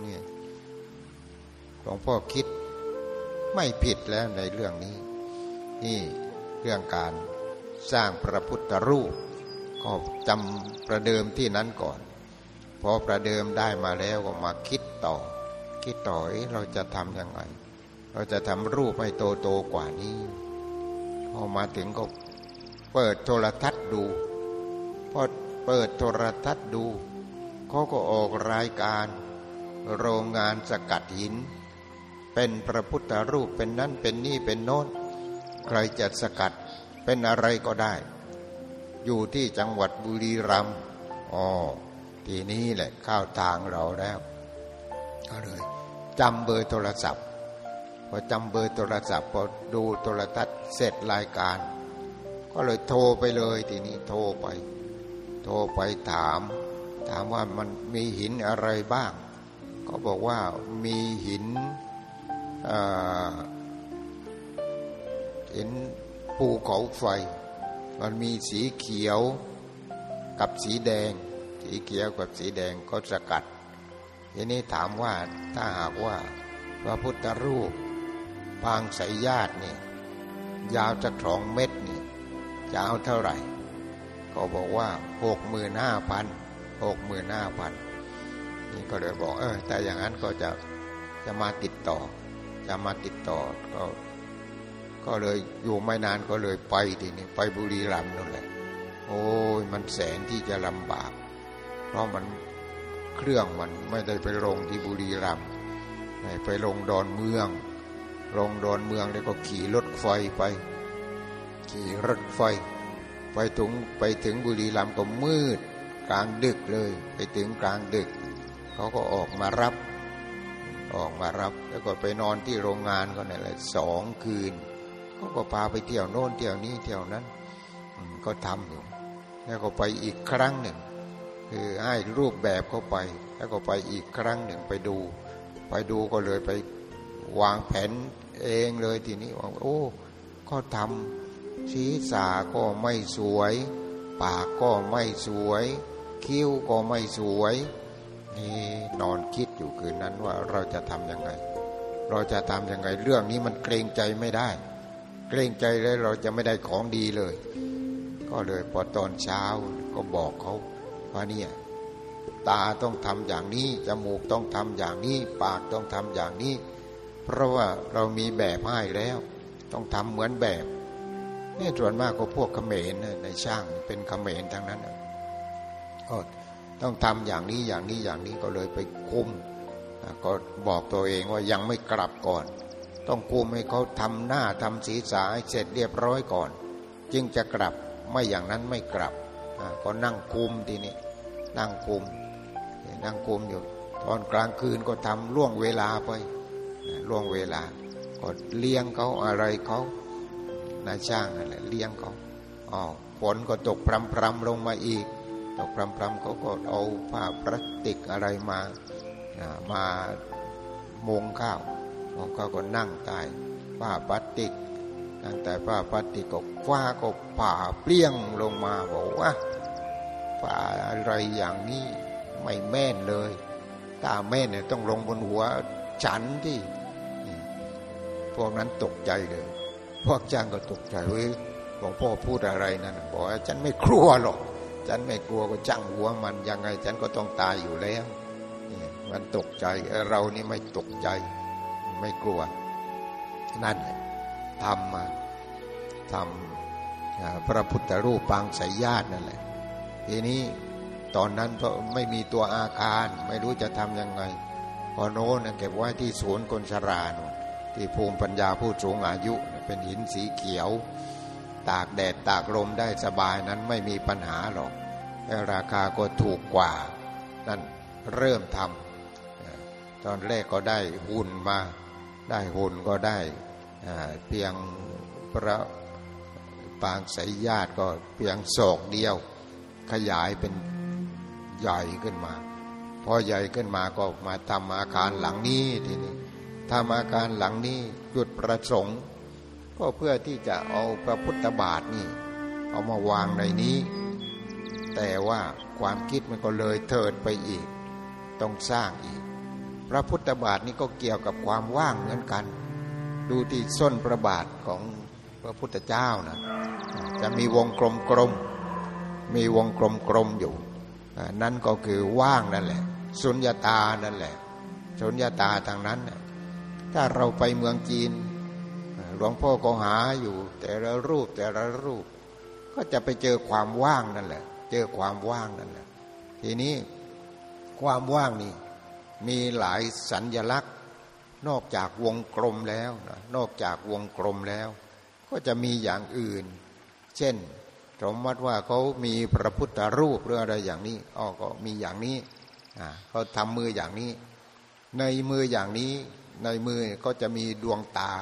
เนี่ยหลวงพ่อคิดไม่ผิดแล้วในเรื่องนี้ นี่เรื่องการสร้างพระพุทธรูป ก็จำประเดิมที่นั้นก่อนพอประเดิมได้มาแล้วก็มาคิดต่อ คิดต่อเราจะทำยังไง เราจะทำรูปให้โตโตกว่านี้ พอมาถึงก็ เปิดโทรทัศน์ดูพอเปิดโทรทัศน์ดูเขาก็ออกรายการ โรงงานสกัดหิน เป็นพระพุทธรูปเป็นนั่นเป็นนี่เป็นโน้น ใครจะสกัดเป็นอะไรก็ได้ อยู่ที่จังหวัดบุรีรัมย์อ๋อทีนี้แหละเข้าทางเราแล้วก็เลยจำเบอร์โทรศัพท์พอจำเบอร์โทรศัพท์พอดูโทรทัศน์เสร็จรายการ ก็เลยโทรไปเลยทีนี้โทรไป โทรไปถาม ถามว่ามันมีหินอะไรบ้าง ก็บอกว่ามีหินหินภูเขาไฟ มันมีสีเขียวกับสีแดง สีเขียวกับสีแดงก็สกัด ทีนี้ถามว่าถ้าหากว่าพระพุทธรูป ปางสายญาตินี่ยาวจะสองเม็ดนี่ จะเอาเท่าไหร่ ก็บอกว่าหกหมื่นห้าพันหกหมื่นห้าพันนี่ก็เลยบอกเออแต่อย่างนั้นก็จะจะมาติดต่อ จะมาติดต่อก็ก็เลยอยู่ไม่นานก็เลยไปทีนี้ไปบุรีรัมย์นั่นแหละ โอ้ยมันแสนที่จะลำบาก เพราะมันเครื่องมันไม่ได้ไปลงที่บุรีรัมย์ไปลงดอนเมือง ลงดอนเมืองแล้วก็ขี่รถไฟไป ขี่รถไฟ ไปถึงไปถึงบุรีรัมย์ก็มืด กลางดึกเลย ไปถึงกลางดึก เขาก็ออกมารับ ออกมารับ แล้วก็ไปนอนที่โรงงานก็นี่แหละสองคืนเขาก็พาไปเที่ยวโน่นเที่ยวนี้เที่ยวนั้นก็ทำอยู่แล้วก็ไปอีกครั้งหนึ่ง คือให้รูปแบบเขาไป แล้วก็ไปอีกครั้งหนึ่งไปดู ไปดูก็เลยไปวางแผนเองเลยทีนี้ว่าโอ้ ก็ทำ ชี้สาก็ไม่สวย ปากก็ไม่สวย คิ้วก็ไม่สวย นี่นอนคิดอยู่คืนนั้นว่าเราจะทำยังไง เราจะทำยังไงเรื่องนี้มันเกรงใจไม่ได้ เกรงใจแล้วเราจะไม่ได้ของดีเลย ก็เลยพอตอนเช้าก็บอกเขาว่าเนี่ยตาต้องทำอย่างนี้ จมูกต้องทำอย่างนี้ ปากต้องทำอย่างนี้ เพราะว่าเรามีแบบให้แล้ว ต้องทำเหมือนแบบ นี่ส่วนมากก็พวกเขมรในช่างเป็นเขมรทั้งนั้นก็ต้องทำอย่างนี้อย่างนี้อย่างนี้ก็เลยไปคุมก็บอกตัวเองว่ายังไม่กลับก่อน ต้องคุมให้เขาทำหน้าทำศีรษะให้เสร็จเรียบร้อยก่อน จึงจะกลับไม่อย่างนั้นไม่กลับก็นั่งคุมทีนี้นั่งคุมนั่งคุมอยู่ตอนกลางคืนก็ทำล่วงเวลาไปล่วงเวลาก็เลี้ยงเขาอะไรเขา นายช่างนั่นแหละเลี้ยงเขาอ๋อฝนก็ตกพรำพรำลงมาอีก ตกพรำพรำเขาก็เอาผ้าพลาสติกอะไรมามามุงข้าวของเขาก็นั่งใต้ผ้าพลาสติกนั่งแต่ผ้าพลาสติกก็ฟ้าก็ผ่าเปลี่ยงลงมาบอกว่าผ่าอะไรอย่างนี้ไม่แม่นเลยถ้าแม่นเนี่ยต้องลงบนหัวฉันที่พวกนั้นตกใจเลย พวกจ้างก็ตกใจเว้ยหลวงพ่อพูดอะไรนั่นบอกว่าฉันไม่กลัวหรอก ฉันไม่กลัวก็จ้างหัวมันยังไง ฉันก็ต้องตายอยู่แล้วมันตกใจเรานี่ไม่ตกใจ ไม่กลัว นั่นทำมาทำพระพุทธรูปปางสายญาตินั่นแหละทีนี้ตอนนั้นก็ไม่มีตัวอาคาร ไม่รู้จะทำยังไงพอโน้นเก็บไว้ที่สวนกนชรานที่ภูมิปัญญาผู้สูงอายุ เป็นหินสีเขียว ตากแดดตากลมได้สบายนั้นไม่มีปัญหาหรอกแต่ราคาก็ถูกกว่า นั่นเริ่มทำตอนแรกก็ได้หุ่นมา ได้หุ่นก็ได้เพียงพระปางสายญาติก็เพียงศอกเดียว ขยายเป็นใหญ่ขึ้นมา พอใหญ่ขึ้นมาก็มาทำอาคารหลังนี้ทีนี้ทำอาคารหลังนี้จุดประสงค์ ก็เพื่อที่จะเอาพระพุทธบาทนี่ เอามาวางในนี้ แต่ว่าความคิดมันก็เลยเถิดไปอีก ต้องสร้างอีก พระพุทธบาทนี่ก็เกี่ยวกับความว่างเหมือนกัน ดูที่ส้นพระบาทของพระพุทธเจ้านะจะมีวงกลมกลมมีวงกลมกลมอยู่ นั่นก็คือว่างนั่นแหละสุญญาตานั่นแหละสุญญาตาทางนั้น ถ้าเราไปเมืองจีน ลวงพ่อก็หาอยู่ แต่ละรูปแต่ละรูป ก็จะไปเจอความว่างนั่นแหละ เจอความว่างนั่นแหละ ทีนี้ความว่างนี่มีหลายสัญญลักษณ์ นอกจากวงกลมแล้วนะนอกจากวงกลมแล้ว ก็จะมีอย่างอื่น เช่นสมมติว่าเขามีพระพุทธรูปหรืออะไรอย่างนี้อ๋อก็มีอย่างนี้เขาทำมืออย่างนี้ ในมืออย่างนี้ ในมือก็จะมีดวงตา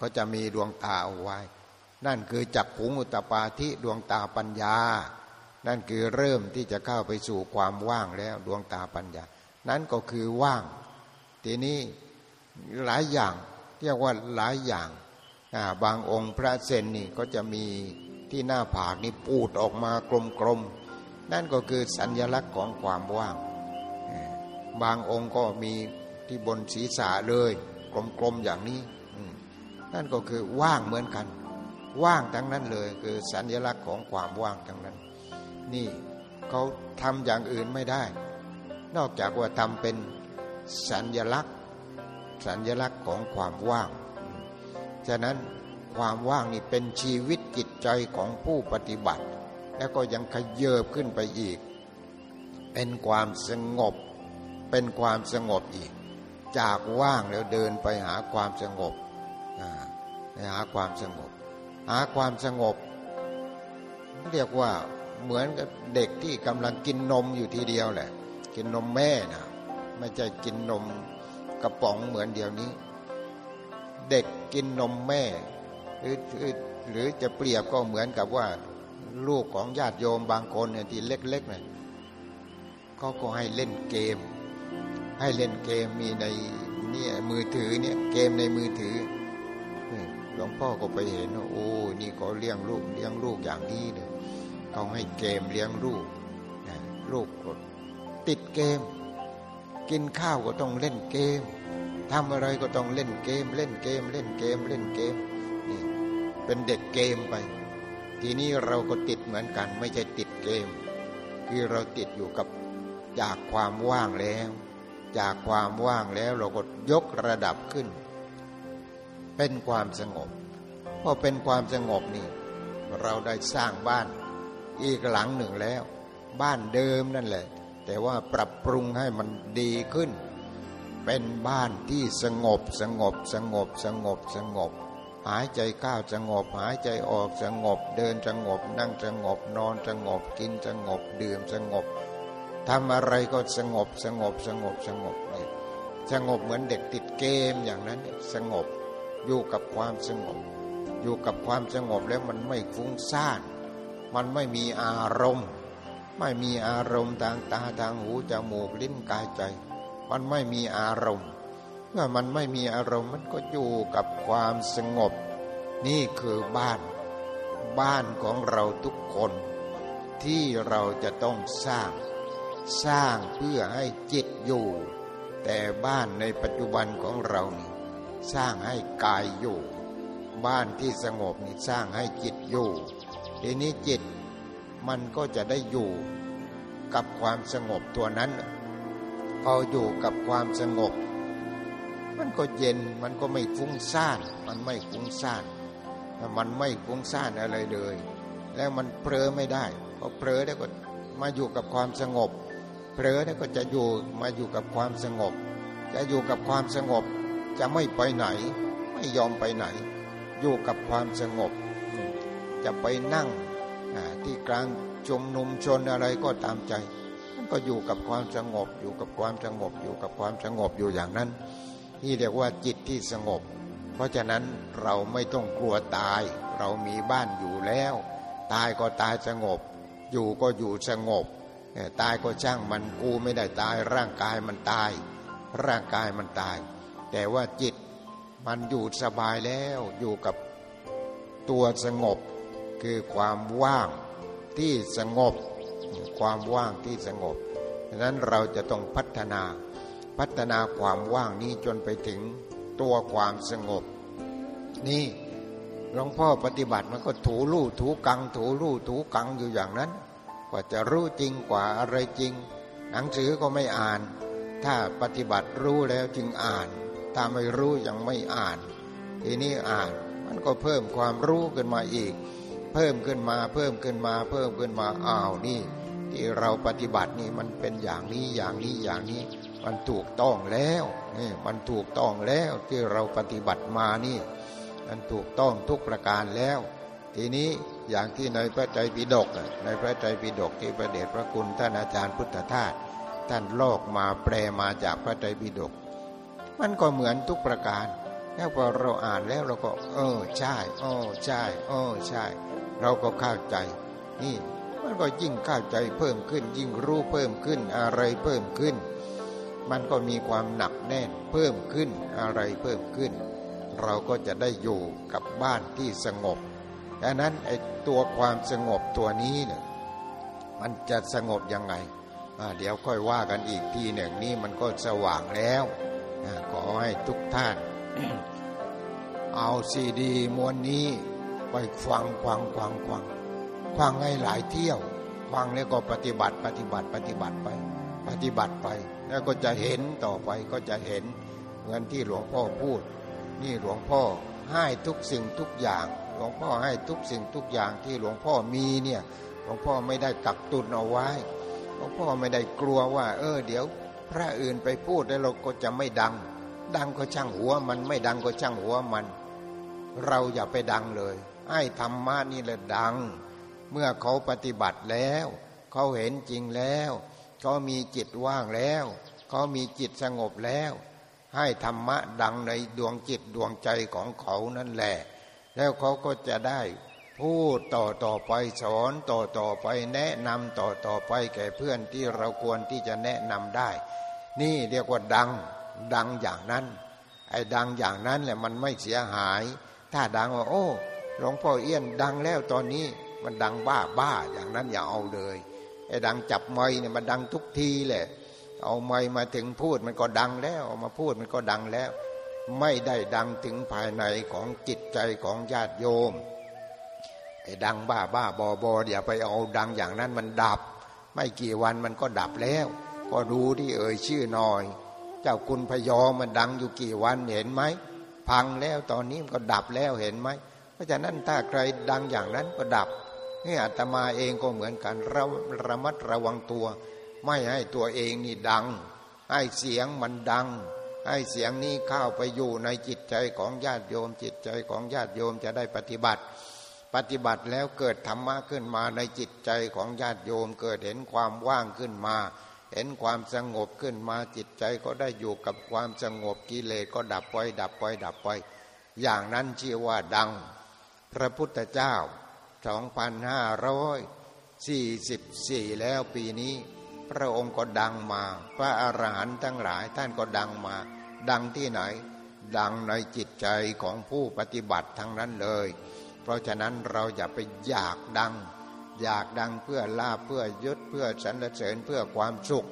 ก็จะมีดวงตาเอาไว้ นั่นคือจักขุงอุตปาทิดวงตาปัญญา นั่นคือเริ่มที่จะเข้าไปสู่ความว่างแล้วดวงตาปัญญา นั้นก็คือว่าง ทีนี้หลายอย่างเรียกว่าหลายอย่างบางองค์พระเซนนี่ก็จะมีที่หน้าผากนี่ปูดออกมากลมๆ นั่นก็คือสัญญลักษณ์ของความว่าง บางองค์ก็มีที่บนศีรษะเลย กลมๆอย่างนี้ นั่นก็คือว่างเหมือนกัน ว่างทั้งนั้นเลย คือสัญญลักษณ์ของความว่างทั้งนั้น นี่เขาทำอย่างอื่นไม่ได้ นอกจากว่าทำเป็นสัญญลักษณ์ สัญญลักษณ์ของความว่าง ฉะนั้นความว่างนี่เป็นชีวิตจิตใจของผู้ปฏิบัติ แล้วก็ยังขยเยบขึ้นไปอีก เป็นความสงบ เป็นความสงบอีก จากว่างแล้วเดินไปหาความสงบ หาความสงบ หาความสงบ เรียกว่าเหมือนกับเด็กที่กำลังกินนมอยู่ทีเดียวแหละ กินนมแม่นะไม่ใช่กินนมกระป๋องเหมือนเดียวนี้ เด็กกินนมแม่ หรือหรือจะเปรียบก็เหมือนกับว่า ลูกของญาติโยมบางคนเนี่ยที่เล็กๆเนี่ยเขาก็ให้เล่นเกม ให้เล่นเกมมีในเนี่ยมือถือเนี่ยเกมในมือถือ หลวงพ่อก็ไปเห็นว่าโอ้นี่ก็เลี้ยงลูกเลี้ยงลูกอย่างนี้เลยเขาให้เกมเลี้ยงลูกลูกก็ติดเกม กินข้าวก็ต้องเล่นเกมทำอะไรก็ต้องเล่นเกม เล่นเกม เล่นเกม เล่นเกมนี่เป็นเด็กเกมไป ทีนี้เราก็ติดเหมือนกัน ไม่ใช่ติดเกม คือเราติดอยู่กับจากความว่างแล้ว จากความว่างแล้วเราก็ยกระดับขึ้น เป็นความสงบพอเป็นความสงบนี่เราได้สร้างบ้านอีกหลังหนึ่งแล้ว บ้านเดิมนั่นแหละ แต่ว่าปรับปรุงให้มันดีขึ้น เป็นบ้านที่สงบสงบสงบสงบสงบ หายใจเข้าสงบ หายใจออกสงบ เดินสงบ นั่งสงบนอนสงบกินสงบ ดื่มสงบทำอะไรก็สงบสงบสงบสงบเลยสงบเหมือนเด็กติดเกมอย่างนั้นสงบ อยู่กับความสงบ อยู่กับความสงบแล้วมันไม่ฟุ้งซ่าน มันไม่มีอารมณ์ ไม่มีอารมณ์ทางตาทางหูจมูกลิ้นกายใจ มันไม่มีอารมณ์ เมื่อมันไม่มีอารมณ์มันก็อยู่กับความสงบ นี่คือบ้าน บ้านของเราทุกคน ที่เราจะต้องสร้าง สร้างเพื่อให้จิตอยู่ แต่บ้านในปัจจุบันของเรานี่ สร้างให้กายอยู่ บ้านที่สงบนี่สร้างให้จิตอยู่ ทีนี้จิตมันก็จะได้อยู่กับความสงบตัวนั้น พออยู่กับความสงบ มันก็เย็นมันก็ไม่ฟุ้งซ่าน มันไม่ฟุ้งซ่านมันไม่ฟุ้งซ่านอะไรเลย แล้วมันเผลอไม่ได้พอเผลอแล้วก็มาอยู่กับความสงบเผลอแล้วก็จะอยู่มาอยู่กับความสงบ จะอยู่กับความสงบ จะไม่ไปไหน ไม่ยอมไปไหน อยู่กับความสงบ จะไปนั่งที่กลางชมนุมชนอะไรก็ตามใจ มันก็อยู่กับความสงบ อยู่กับความสงบ อยู่กับความสงบอยู่อย่างนั้น นี่เรียกว่าจิตที่สงบ เพราะฉะนั้นเราไม่ต้องกลัวตาย เรามีบ้านอยู่แล้ว ตายก็ตายสงบ อยู่ก็อยู่สงบ ตายก็ช่างมันกูไม่ได้ตาย ร่างกายมันตาย ร่างกายมันตาย แต่ว่าจิตมันอยู่สบายแล้วอยู่กับตัวสงบ คือความว่างที่สงบ ความว่างที่สงบดังนั้นเราจะต้องพัฒนาพัฒนาความว่างนี้จนไปถึงตัวความสงบ นี่หลวงพ่อปฏิบัติมันก็ถูลู่ถูกัง ถูลู่ถูกังอยู่อย่างนั้น กว่าจะรู้จริงกว่าอะไรจริง หนังสือก็ไม่อ่าน ถ้าปฏิบัติรู้แล้วจึงอ่าน ถ้าไม่รู้ยังไม่อ่าน ทีนี้อ่านมันก็เพิ่มความรู้ขึ้นมาอีก เพิ่มขึ้นมาเพิ่มขึ้นมา เพิ่มขึ้นมาอ้าวนี่ ที่เราปฏิบัตินี่มันเป็นอย่างนี้อย่างนี้อย่างนี้ มันถูกต้องแล้วนี่มันถูกต้องแล้วที่เราปฏิบัติมานี่ มันถูกต้องทุกประการแล้ว ทีนี้อย่างที่ในพระไตรปิฎกในพระไตรปิฎกที่พระเดชพระคุณท่านอาจารย์พุทธทาสท่านโลกมาแปลมาจากพระไตรปิฎก มันก็เหมือนทุกประการ แล้วพอเราอ่านแล้วเราก็ เออใช่โอ้ใช่โอ้ใช่ เราก็เข้าใจ นี่ มันก็ยิ่งเข้าใจเพิ่มขึ้น ยิ่งรู้เพิ่มขึ้นอะไรเพิ่มขึ้น มันก็มีความหนักแน่นเพิ่มขึ้นอะไรเพิ่มขึ้น เราก็จะได้อยู่กับบ้านที่สงบดังนั้นไอ้ตัวความสงบตัวนี้เนี่ยมันจะสงบยังไง เดี๋ยวค่อยว่ากันอีกทีหนึ่งนี่มันก็สว่างแล้ว ขอให้ทุกท่าน เอาซีดีมวนนี้ไปฟังฟังฟังฟังฟังให้หลายเที่ยวฟังแล้วก็ปฏิบัติปฏิบัติปฏิบัติไป ปฏิบัติไป แล้วก็จะเห็นต่อไปก็จะเห็นเหมือนที่หลวงพ่อพูด นี่หลวงพ่อให้ทุกสิ่งทุกอย่าง หลวงพ่อให้ทุกสิ่งทุกอย่างที่หลวงพ่อมีเนี่ยหลวงพ่อไม่ได้กักตุนเอาไว้หลวงพ่อไม่ได้กลัวว่า เออเดี๋ยว พระอื่นไปพูดแล้วเราก็จะไม่ดัง ดังก็ช่างหัวมันไม่ดังก็ช่างหัวมัน เราอย่าไปดังเลยให้ธรรมะนี่แหละดัง เมื่อเขาปฏิบัติแล้ว เขาเห็นจริงแล้วเขามีจิตว่างแล้วเขามีจิตสงบแล้ว ให้ธรรมะดังในดวงจิตดวงใจของเขานั่นแหละ แล้วเขาก็จะได้ พูดต่อต่อไปสอนต่อต่อไปแนะนำต่อต่อไปแก่เพื่อนที่เราควรที่จะแนะนำได้ นี่เรียกว่าดังดังอย่างนั้น ไอ้ดังอย่างนั้นแหละมันไม่เสียหาย ถ้าดังว่าโอ้หลวงพ่อเอี้ยนดังแล้วตอนนี้มันดังบ้าบ้าอย่างนั้นอย่าเอาเลยไอ้ดังจับไม้เนี่ยมันดังทุกทีแหละ เอาไม้มาถึงพูดมันก็ดังแล้วเอามาพูดมันก็ดังแล้ว ไม่ได้ดังถึงภายในของจิตใจของญาติโยม ดังบ้าบ้าบอบออย่าไปเอาดังอย่างนั้นมันดับ ไม่กี่วันมันก็ดับแล้ว ก็ดูที่เอ่ยชื่อหน่อย เจ้าคุณพยอมันดังอยู่กี่วันเห็นไหมพังแล้วตอนนี้มันก็ดับแล้วเห็นไหม เพราะฉะนั้นถ้าใครดังอย่างนั้นก็ดับนี่อาตมาเองก็เหมือนกันระระมัดระวังตัว ไม่ให้ตัวเองนี่ดัง ให้เสียงมันดัง ให้เสียงนี้เข้าไปอยู่ในจิตใจของญาติโยมจิตใจของญาติโยมจะได้ปฏิบัติ ปฏิบัติแล้วเกิดธรรมะขึ้นมาในจิตใจของญาติโยม เกิดเห็นความว่างขึ้นมา เห็นความสงบขึ้นมาจิตใจก็ได้อยู่กับความสงบกิเลสก็ดับไปดับไปดับไป อย่างนั้นชื่อว่าดัง พระพุทธเจ้า 2544 แล้วปีนี้ พระองค์ก็ดังมา พระอรหันต์ทั้งหลายท่านก็ดังมา ดังที่ไหน ดังในจิตใจของผู้ปฏิบัติทั้งนั้นเลย เพราะฉะนั้นเราอย่าไปอยากดัง อยากดังเพื่อลาเพื่อยศเพื่อสรรเสริญเพื่อความสุข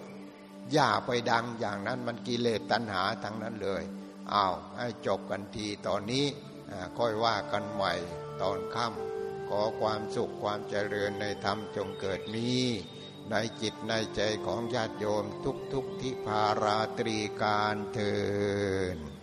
อย่าไปดังอย่างนั้นมันกิเลสตัณหาทั้งนั้นเลยเอาให้จบกันทีตอนนี้ค่อยว่ากันใหม่ตอนค่ำขอความสุขความเจริญในธรรมจงเกิดมีในจิตในใจของญาติโยมทุกทุกทิพาราตรีการเทิน